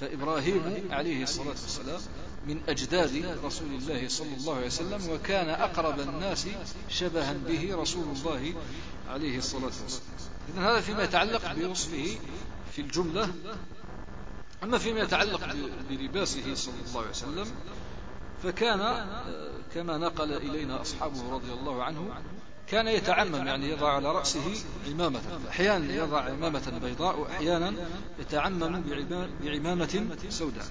فإبراهيم عليه الصلاة والسلام من أجداد رسول الله صلى الله عليه وسلم وكان أقرب الناس شبها به رسول الله عليه الصلاة والسلام. إذن هذا فيما يتعلق بوصفه في الجملة. أما فيما يتعلق بلباسه صلى الله عليه وسلم فكان كما نقل إلينا أصحابه رضي الله عنه كان يتعمم يعني يضع على رأسه عمامة أحيانا يضع عمامة بيضاء وأحيانا يتعمم بعمامة سوداء.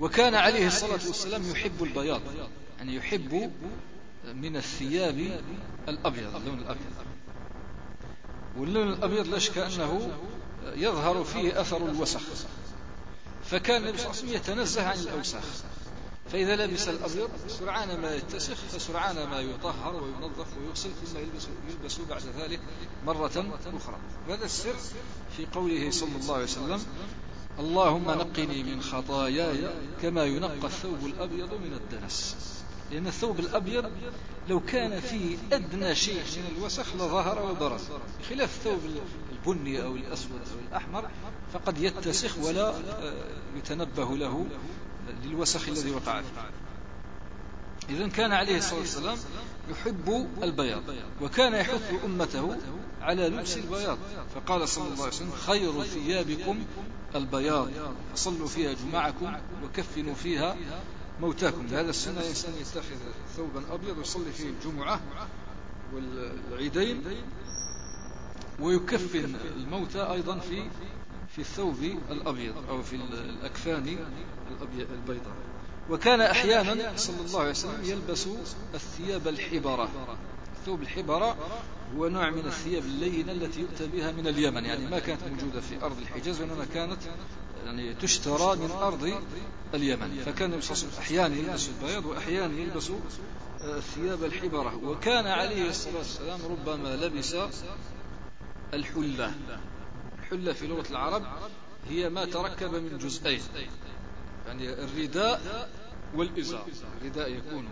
وكان عليه الصلاة والسلام يحب البياض يعني يحب من الثياب الأبيض اللون الأبيض. واللون الأبيض لا شك أنه يظهر فيه أثر الوسخ. فكان النبي صلى الله عليه وسلم يتنزه عن الأوساخ. فإذا لبس الأبيض سرعان ما يتسخ فسرعان ما يطهر وينظف ويغسل ثم يلبس, يلبس بعد ذلك مرة أخرى. وهذا السر في قوله صلى الله عليه وسلم اللهم نقني من خطاياي كما ينقى الثوب الأبيض من الدنس. لأن الثوب الأبيض لو كان فيه أدنى شيء من الوسخ لظهر وبرز. بخلاف الثوب البني أو الأسود أو الأحمر فقد يتسخ ولا آه، يتنبه له للوسخ الذي وقع فيه إذن كان عليه الصلاة والسلام يحب البياض وكان يحث أمته على لبس البياض. فقال صلى الله عليه وسلم خير ثيابكم البياض فصلوا فيها جمعكم وكفنوا فيها موتاكم. لهذا السنة الإنسان يتخذ ثوبا أبيض ويصلي فيه الجمعة والعيدين ويكفن الموتى أيضا في في الثوب الأبيض أو في الأكفان البيضاء. وكان أحيانا صلى الله عليه وسلم يلبس الثياب الحبرة. الثوب الحبرة هو نوع من الثياب اللينة التي يؤتى بها من اليمن. يعني ما كانت موجودة في أرض الحجاز وإنما كانت يعني تشترى من أرض اليمن. فكان النبي أحيانا يلبس البياض وأحيانا يلبس الثياب الحبرة. وكان عليه الصلاة والسلام ربما لبس الحلة. الحلة في لغة العرب هي ما تركب من جزئين. يعني الرداء والإزار. الرداء يكون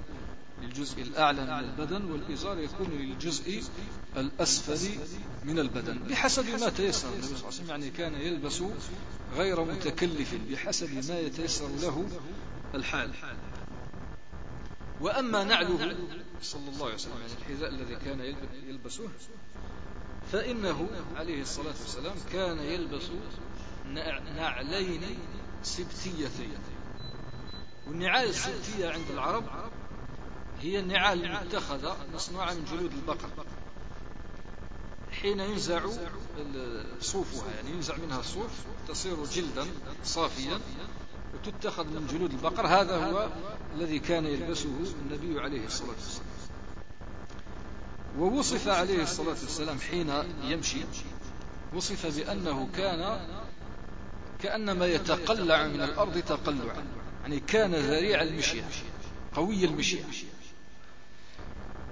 للجزء الأعلى من البدن والإزار يكون للجزء الأسفل من البدن. بحسب ما تيسر. النبي صلى الله عليه وسلم يعني كان يلبس غير متكلف بحسب ما يتيسر له الحال. وأما نعله صلى الله عليه وسلم يعني الحذاء الذي كان يلبسه فإنه عليه الصلاة والسلام كان يلبس نعلين سبتيتين والنعال السبتية عند العرب هي النعال المتخذة مصنوعة من جلود البقر. حين ينزع صوفها يعني ينزع منها الصوف تصير جلدا صافيا وتتخذ من جلود البقر. هذا هو الذي كان يلبسه النبي عليه الصلاة والسلام. ووصف عليه الصلاة والسلام حين يمشي وصف بأنه كان كأنما يتقلع من الأرض تقلعا يعني كان ذريع المشية قوي المشية.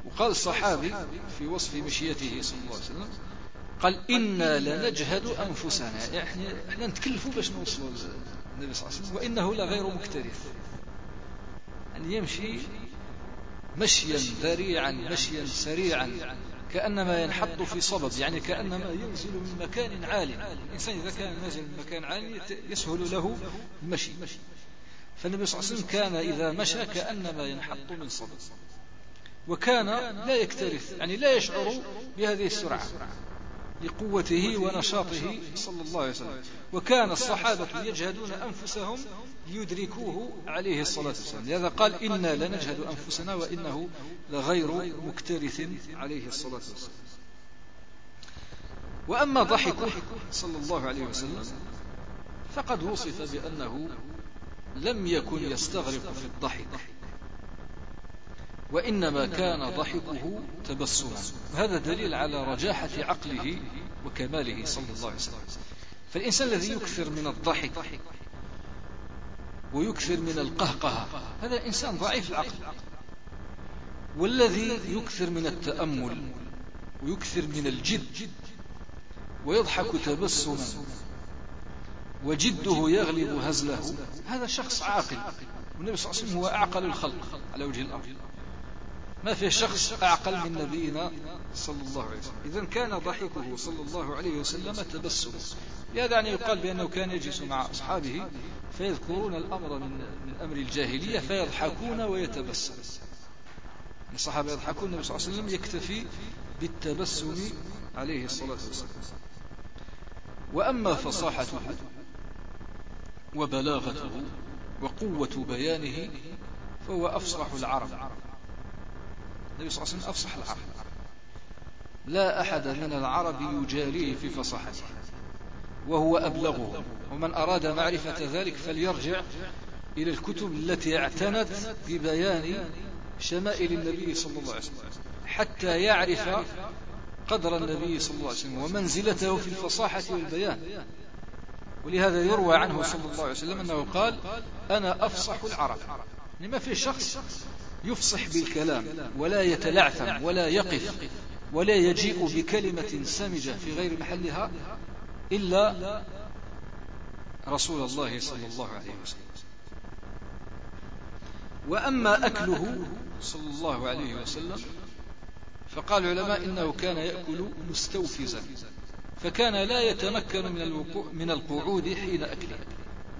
وقال الصحابي في وصف مشيته صلى الله عليه وسلم قال إنا لنجهد أنفسنا يعني إحنا نتكلفوا باش نوصلوا النبي صلى الله عليه وسلم وإنه لغير مكترث. يعني يمشي مشيا ذريعا مشيا سريعا. كأنما ينحط في صبب يعني كأنما ينزل من مكان عالي. الإنسان إذا كان نازل من مكان عالي يسهل له المشي. فالنبي صلى الله عليه وسلم كان إذا مشى كأنما ينحط من صبب. وكان لا يكترث يعني لا يشعر بهذه السرعة لقوته ونشاطه صلى الله عليه وسلم. وكان الصحابة يجهدون أنفسهم ليدركوه عليه الصلاة والسلام. لهذا قال إنا لنجهد أنفسنا وإنه لغير مكترث عليه الصلاة والسلام. وأما ضحكه صلى الله عليه وسلم فقد وصف بأنه لم يكن يستغرق في الضحك وإنما كان ضحكه تبسما. وهذا دليل على رجاحة عقله وكماله صلى الله عليه وسلم. فالإنسان الذي يكثر من الضحك ويكثر من القهقهة هذا إنسان ضعيف العقل. والذي يكثر من التأمل ويكثر من الجد ويضحك تبسما وجده يغلب هزله. هذا شخص عاقل. والنبي صلى الله عليه وسلم هو أعقل الخلق على وجه الأرض. ما في شخص أعقل من نبينا صلى الله عليه وسلم. إذا كان ضحكه صلى الله عليه وسلم تبسم لهذا يعني يقال بأنه كان يجلس مع أصحابه فيذكرون الأمر من, من أمر الجاهلية فيضحكون ويتبسم. الصحابة يضحكون النبي صلى الله عليه وسلم يكتفي بالتبسم عليه الصلاة والسلام. وأما فصاحته وبلاغته وقوة بيانه فهو أفصح العرب. النبي صلى الله عليه وسلم أفصح العرب. لا أحد من العرب يجاريه في فصاحته وهو أبلغه ومن أراد معرفة ذلك فليرجع إلى الكتب التي اعتنت ببيان شمائل النبي صلى الله عليه وسلم حتى يعرف قدر النبي صلى الله عليه وسلم ومنزلته في الفصاحة والبيان. ولهذا يروى عنه صلى الله عليه وسلم أنه قال أنا أفصح العرب. يعني ما في شخص يفصح بالكلام ولا يتلعثم ولا يقف ولا يجيء بكلمة سمجة في غير محلها إلا رسول الله صلى الله عليه وسلم. وأما أكله صلى الله عليه وسلم فقال العلماء إنه كان يأكل مستوفزا فكان لا يتمكن من من القعود حين أكله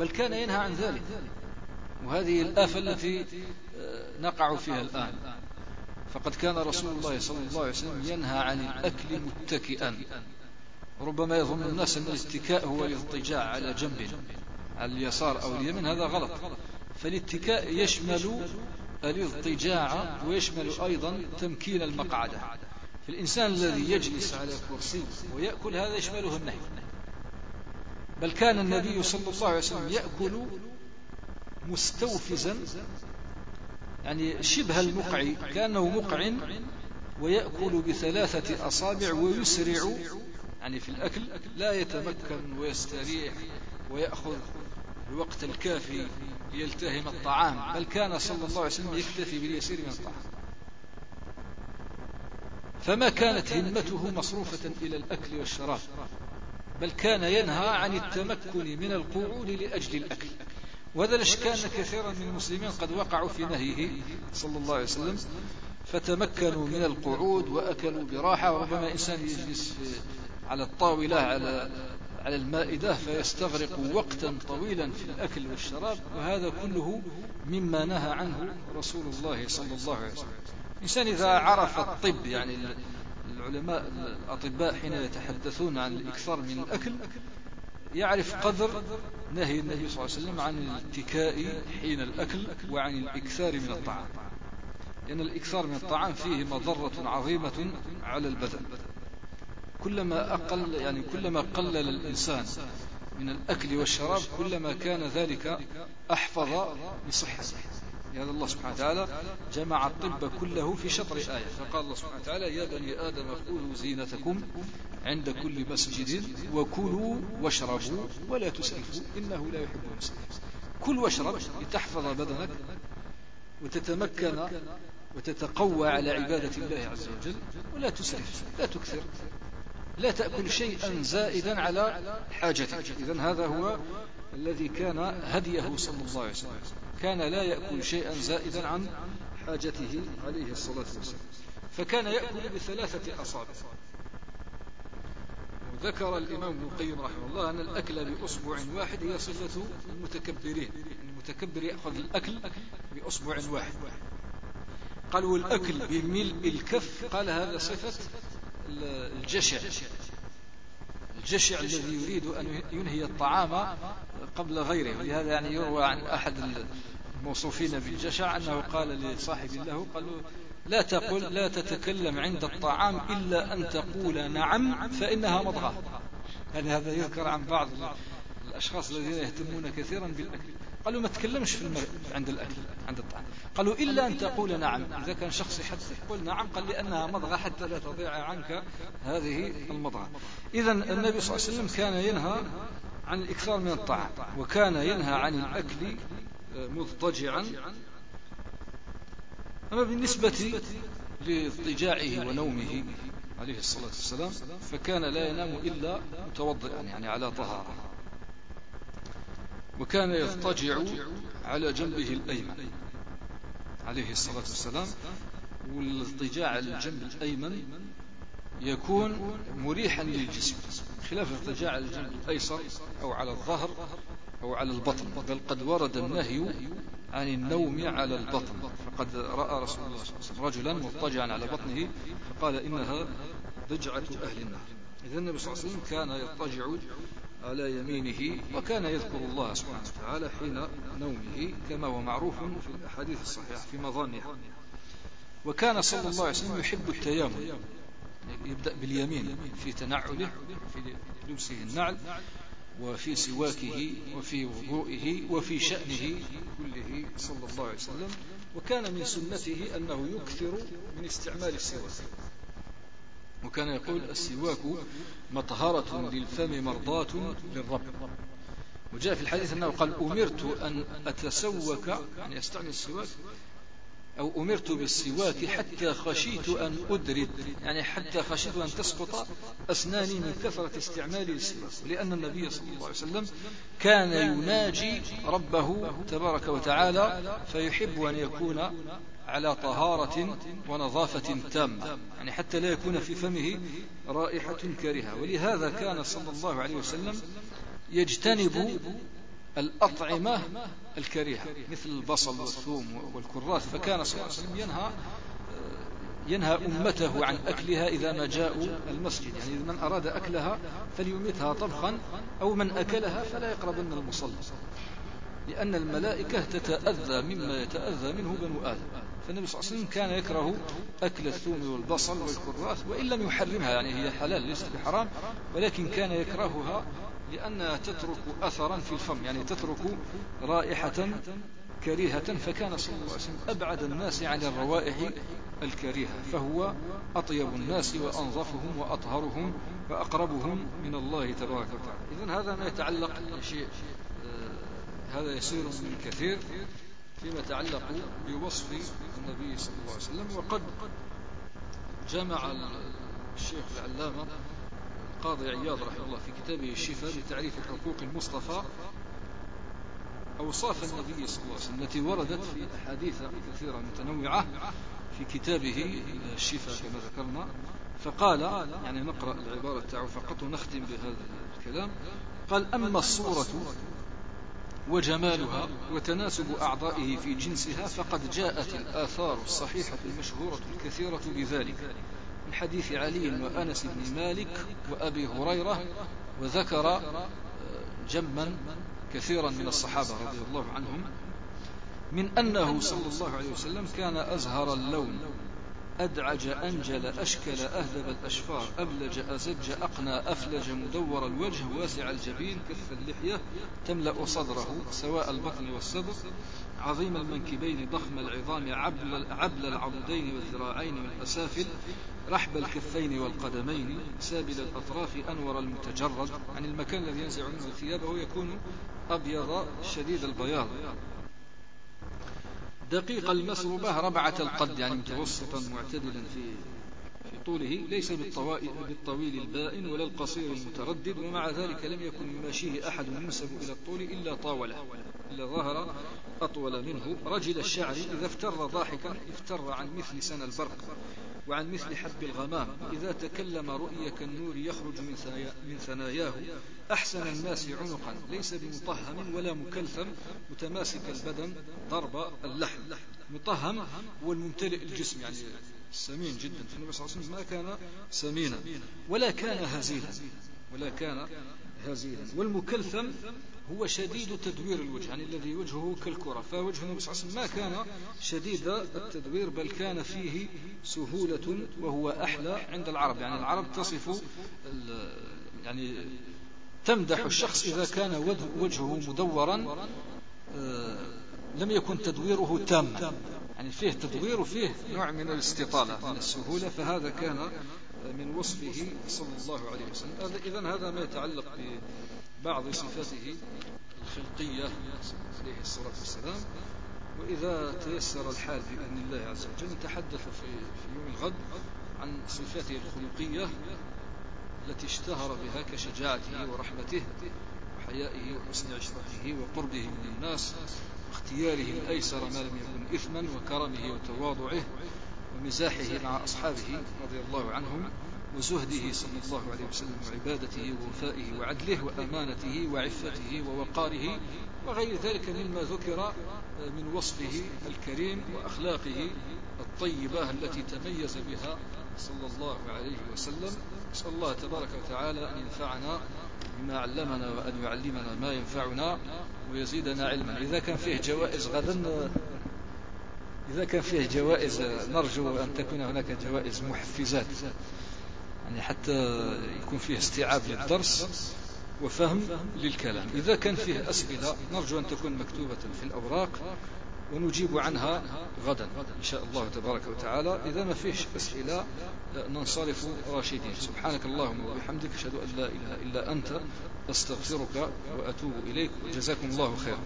بل كان ينهى عن ذلك. وهذه الآفة التي نقع فيها الآن. فقد كان رسول الله صلى الله عليه وسلم ينهى عن الأكل متكئا. ربما يظن الناس أن الاتكاء هو الاضطجاع على جنب على اليسار أو اليمين هذا غلط. فالاتكاء يشمل الاضطجاع ويشمل أيضا تمكين المقعدة. فالإنسان الذي يجلس على كرسي ويأكل هذا يشمله النهي. بل كان النبي صلى الله عليه وسلم يأكل مستوفزا يعني شبه المقع كأنه مقع ويأكل بثلاثة أصابع ويسرع يعني في الأكل لا يتمكن ويستريح ويأخذ الوقت الكافي ليلتهم الطعام بل كان صلى الله عليه وسلم يكتفي باليسير من الطعام. فما كانت همته مصروفة إلى الأكل والشراب بل كان ينهى عن التمكن من القعود لأجل الأكل. وهذا الإشكال أن كثيرا من المسلمين قد وقعوا في نهيه صلى الله عليه وسلم فتمكنوا من القعود وأكلوا براحة وربما إنسان يجلس على الطاولة على على المائدة فيستغرق وقتا طويلا في الأكل والشراب وهذا كله مما نهى عنه رسول الله صلى الله عليه وسلم. الإنسان إذا عرف الطب يعني العلماء الأطباء حين يتحدثون عن الإكثار من الأكل يعرف قدر نهي النبي صلى الله عليه وسلم عن الاتكاء حين الأكل وعن الإكثار من الطعام. لأن الإكثار من الطعام فيه مضرة عظيمة على البدن. كلما أقل يعني كلما قلل الإنسان من الأكل والشراب كلما كان ذلك أحفظ لصحته لهذا الله سبحانه وتعالى جمع الطب كله في شطر آية. فقال الله سبحانه وتعالى يا بني آدم خذوا زينتكم عند كل مسجد وكلوا واشربوا ولا تسرفوا إنه لا يحب المسرفين كل واشرب لتحفظ بدنك وتتمكن وتتقوى على عبادة الله عز وجل ولا تسرف لا تكثر لا تأكل شيئا زائدا على حاجتك. إذا هذا هو الذي كان هديه صلى الله عليه وسلم. كان لا يأكل شيئا زائدا عن حاجته عليه الصلاة والسلام. فكان يأكل بثلاثة أصابع. وذكر الإمام ابن القيم رحمه الله أن الأكل بأصبع واحد هي صفة المتكبرين. المتكبر يأخذ الأكل بأصبع واحد. قال والأكل بملء الكف قال هذا صفة الجشع. الجشع الذي يريد أن ينهي الطعام قبل غيره. ولهذا يعني يروى عن أحد الموصوفين بالجشع أنه قال لصاحب له قال له لا تقل لا تتكلم عند الطعام إلا أن تقول نعم فإنها مضغة. يعني هذا يذكر عن بعض الأشخاص الذين يهتمون كثيرا بالأكل. قالوا ما تكلمش في المر... عند الأكل عند الطعام. قالوا إلا أن تقول نعم. إذا كان شخص يحدث قل نعم قال لأنها مضغة حتى لا تضيع عنك هذه المضغة. إذا النبي صلى الله عليه وسلم كان ينهى عن الإكثار من الطعام وكان ينهى عن الأكل مضطجعا. أما بالنسبة لاضطجاعه ونومه عليه الصلاة والسلام فكان لا ينام إلا متوضئا يعني على طهارة. وكان يضطجع على جنبه الأيمن عليه الصلاة والسلام والاضطجاع على الجنب الأيمن يكون مريحا للجسم خلاف الاضطجاع على الجنب الأيسر أو على الظهر أو على البطن بل قد ورد النهي عن النوم على البطن. فقد رأى رسول الله صلى الله عليه وسلم رجلا مضطجعا على بطنه فقال إنها ضجعة أهل النار إذا النبي صلى الله عليه وسلم كان يضطجع على يمينه وكان يذكر الله سبحانه وتعالى حين نومه كما هو معروف في الأحاديث الصحيحة في مظانها وكان صلى الله عليه وسلم يحب التيامن يبدأ باليمين في تنعله في لبسه النعل وفي سواكه وفي وضوئه وفي شأنه كله صلى الله عليه وسلم. وكان من سنته أنه يكثر من استعمال السواك. وكان يقول السواك مطهرة للفم مرضاة للرب. وجاء في الحديث أنه قال أمرت أن أتسوك يعني أستعمل السواك أو أمرت بالسواك حتى خشيت أن أدرد يعني حتى خشيت أن تسقط أسناني من كثرة استعمالي للسواك. لأن النبي صلى الله عليه وسلم كان يناجي ربه تبارك وتعالى فيحب أن يكون على طهارة ونظافة تامة. يعني حتى لا يكون في فمه رائحة كريهة ولهذا كان صلى الله عليه وسلم يجتنب الأطعمة الكريهة مثل البصل والثوم والكراث. فكان صلى الله عليه وسلم ينهى ينهى أمته عن أكلها إذا ما جاءوا المسجد. يعني من أراد أكلها فليمتها طبخا أو من أكلها فلا يقربن المصلى. لأن الملائكة تتأذى مما يتأذى منه بنو آدم. فالنبي صلى الله عليه وسلم كان يكره أكل الثوم والبصل والكراث وإن لم يحرمها يعني هي حلال ليست بحرام ولكن كان يكرهها لأنها تترك أثرا في الفم يعني تترك رائحة كريهة فكان صلى الله عليه وسلم أبعد الناس عن الروائح الكريهة فهو أطيب الناس وأنظفهم وأطهرهم وأقربهم من الله تبارك وتعالى. إذن هذا ما يتعلق شيء آه، هذا يسير من كثير فيما يتعلق بوصف النبي صلى الله عليه وسلم وقد جمع الشيخ العلامة القاضي عياض رحمه الله في كتابه الشفاء لتعريف حقوق المصطفى أوصاف النبي صلى الله عليه وسلم التي وردت في أحاديث كثيرة متنوعة في كتابه الشفاء كما ذكرنا. فقال يعني نقرأ العبارة تاعه فقط ونختم بهذا الكلام قال أما الصورة وجمالها وتناسب أعضائه في جنسها فقد جاءت الآثار الصحيحة المشهورة الكثيرة بذلك من حديث علي وأنس بن مالك وأبي هريرة وذكر آه، جما كثيرا من الصحابة رضي الله عنهم من أنه صلى الله عليه وسلم كان أزهر اللون أدعج أنجل أشكل أهذب الأشفار أبلج أزج أقنى أفلج مدور الوجه واسع الجبين كف اللحية تملأ صدره سواء البطن والصدر. عظيم المنكبين ضخم العظام عبل, عبل العضدين والذراعين والأسافل رحب الكفين والقدمين سابل الأطراف أنور المتجرد. عن المكان الذي ينزع منه ثيابه يكون أبيض شديد البياض. دقيق المسربة ربعة القد يعني متوسطا معتدلا في في طوله ليس بالطويل البائن ولا القصير المتردد ومع ذلك لم يكن يماشيه أحد ينسب إلى الطول إلا طاولة إلا ظهر أطول منه. رجل الشعر إذا افتر ضاحكا افتر عن مثل سنا البرق. وعن مثل حب الغمام إذا تكلم رئي كالنور يخرج من, من ثناياه أحسن الناس عنقا ليس بمطهم ولا مكلثم متماسك البدن ضرب اللحم. مطهم هو الممتلئ الجسم يعني سمين جدا. فالنبي صلى الله عليه وسلم ما كان سمينا ولا كان هزيلا ولا كان هزيلا. والمكلثم هو شديد تدوير الوجه يعني الذي وجهه كالكرة. فوجه النبي صلى الله عليه وسلم ما كان شديد التدوير بل كان فيه سهولة وهو أحلى عند العرب. يعني العرب تصف يعني تمدح الشخص إذا كان وجهه مدورا آه، لم يكن تدويره تاما. يعني فيه تدوير وفيه نوع من الاستطالة من السهولة. فهذا كان من وصفه صلى الله عليه وسلم. إذا هذا ما يتعلق ببعض صفاته الخلقية عليه الصلاة والسلام وإذا تيسر الحال بإذن الله عز وجل نتحدث في, في يوم الغد عن صفاته الخلقية التي اشتهر بها كشجاعته ورحمته وحيائه وحسن عشرته وقربه من الناس واختياره الأيسر ما لم يكن إثما وكرمه وتواضعه ومزاحه مع أصحابه رضي الله عنهم وزهده صلى الله عليه وسلم وعبادته ووفائه وعدله وأمانته وعفته ووقاره وغير ذلك مما ذكر من وصفه الكريم وأخلاقه الطيبة التي تميز بها صلى الله عليه وسلم. نسأل الله تبارك وتعالى أن ينفعنا بما علمنا وأن يعلمنا ما ينفعنا ويزيدنا علما. إذا كان فيه جوائز غدا إذا كان فيه جوائز نرجو أن تكون هناك جوائز محفزات. يعني حتى يكون فيه استيعاب للدرس وفهم للكلام. إذا كان فيه أسئلة نرجو أن تكون مكتوبة في الأوراق ونجيب عنها غدا إن شاء الله تبارك وتعالى. إذا ما فيش أسئلة ننصرف راشدين. سبحانك اللهم وبحمدك أشهد أن لا إله إلا أنت أستغفرك وأتوب إليك. وجزاكم الله خيرا.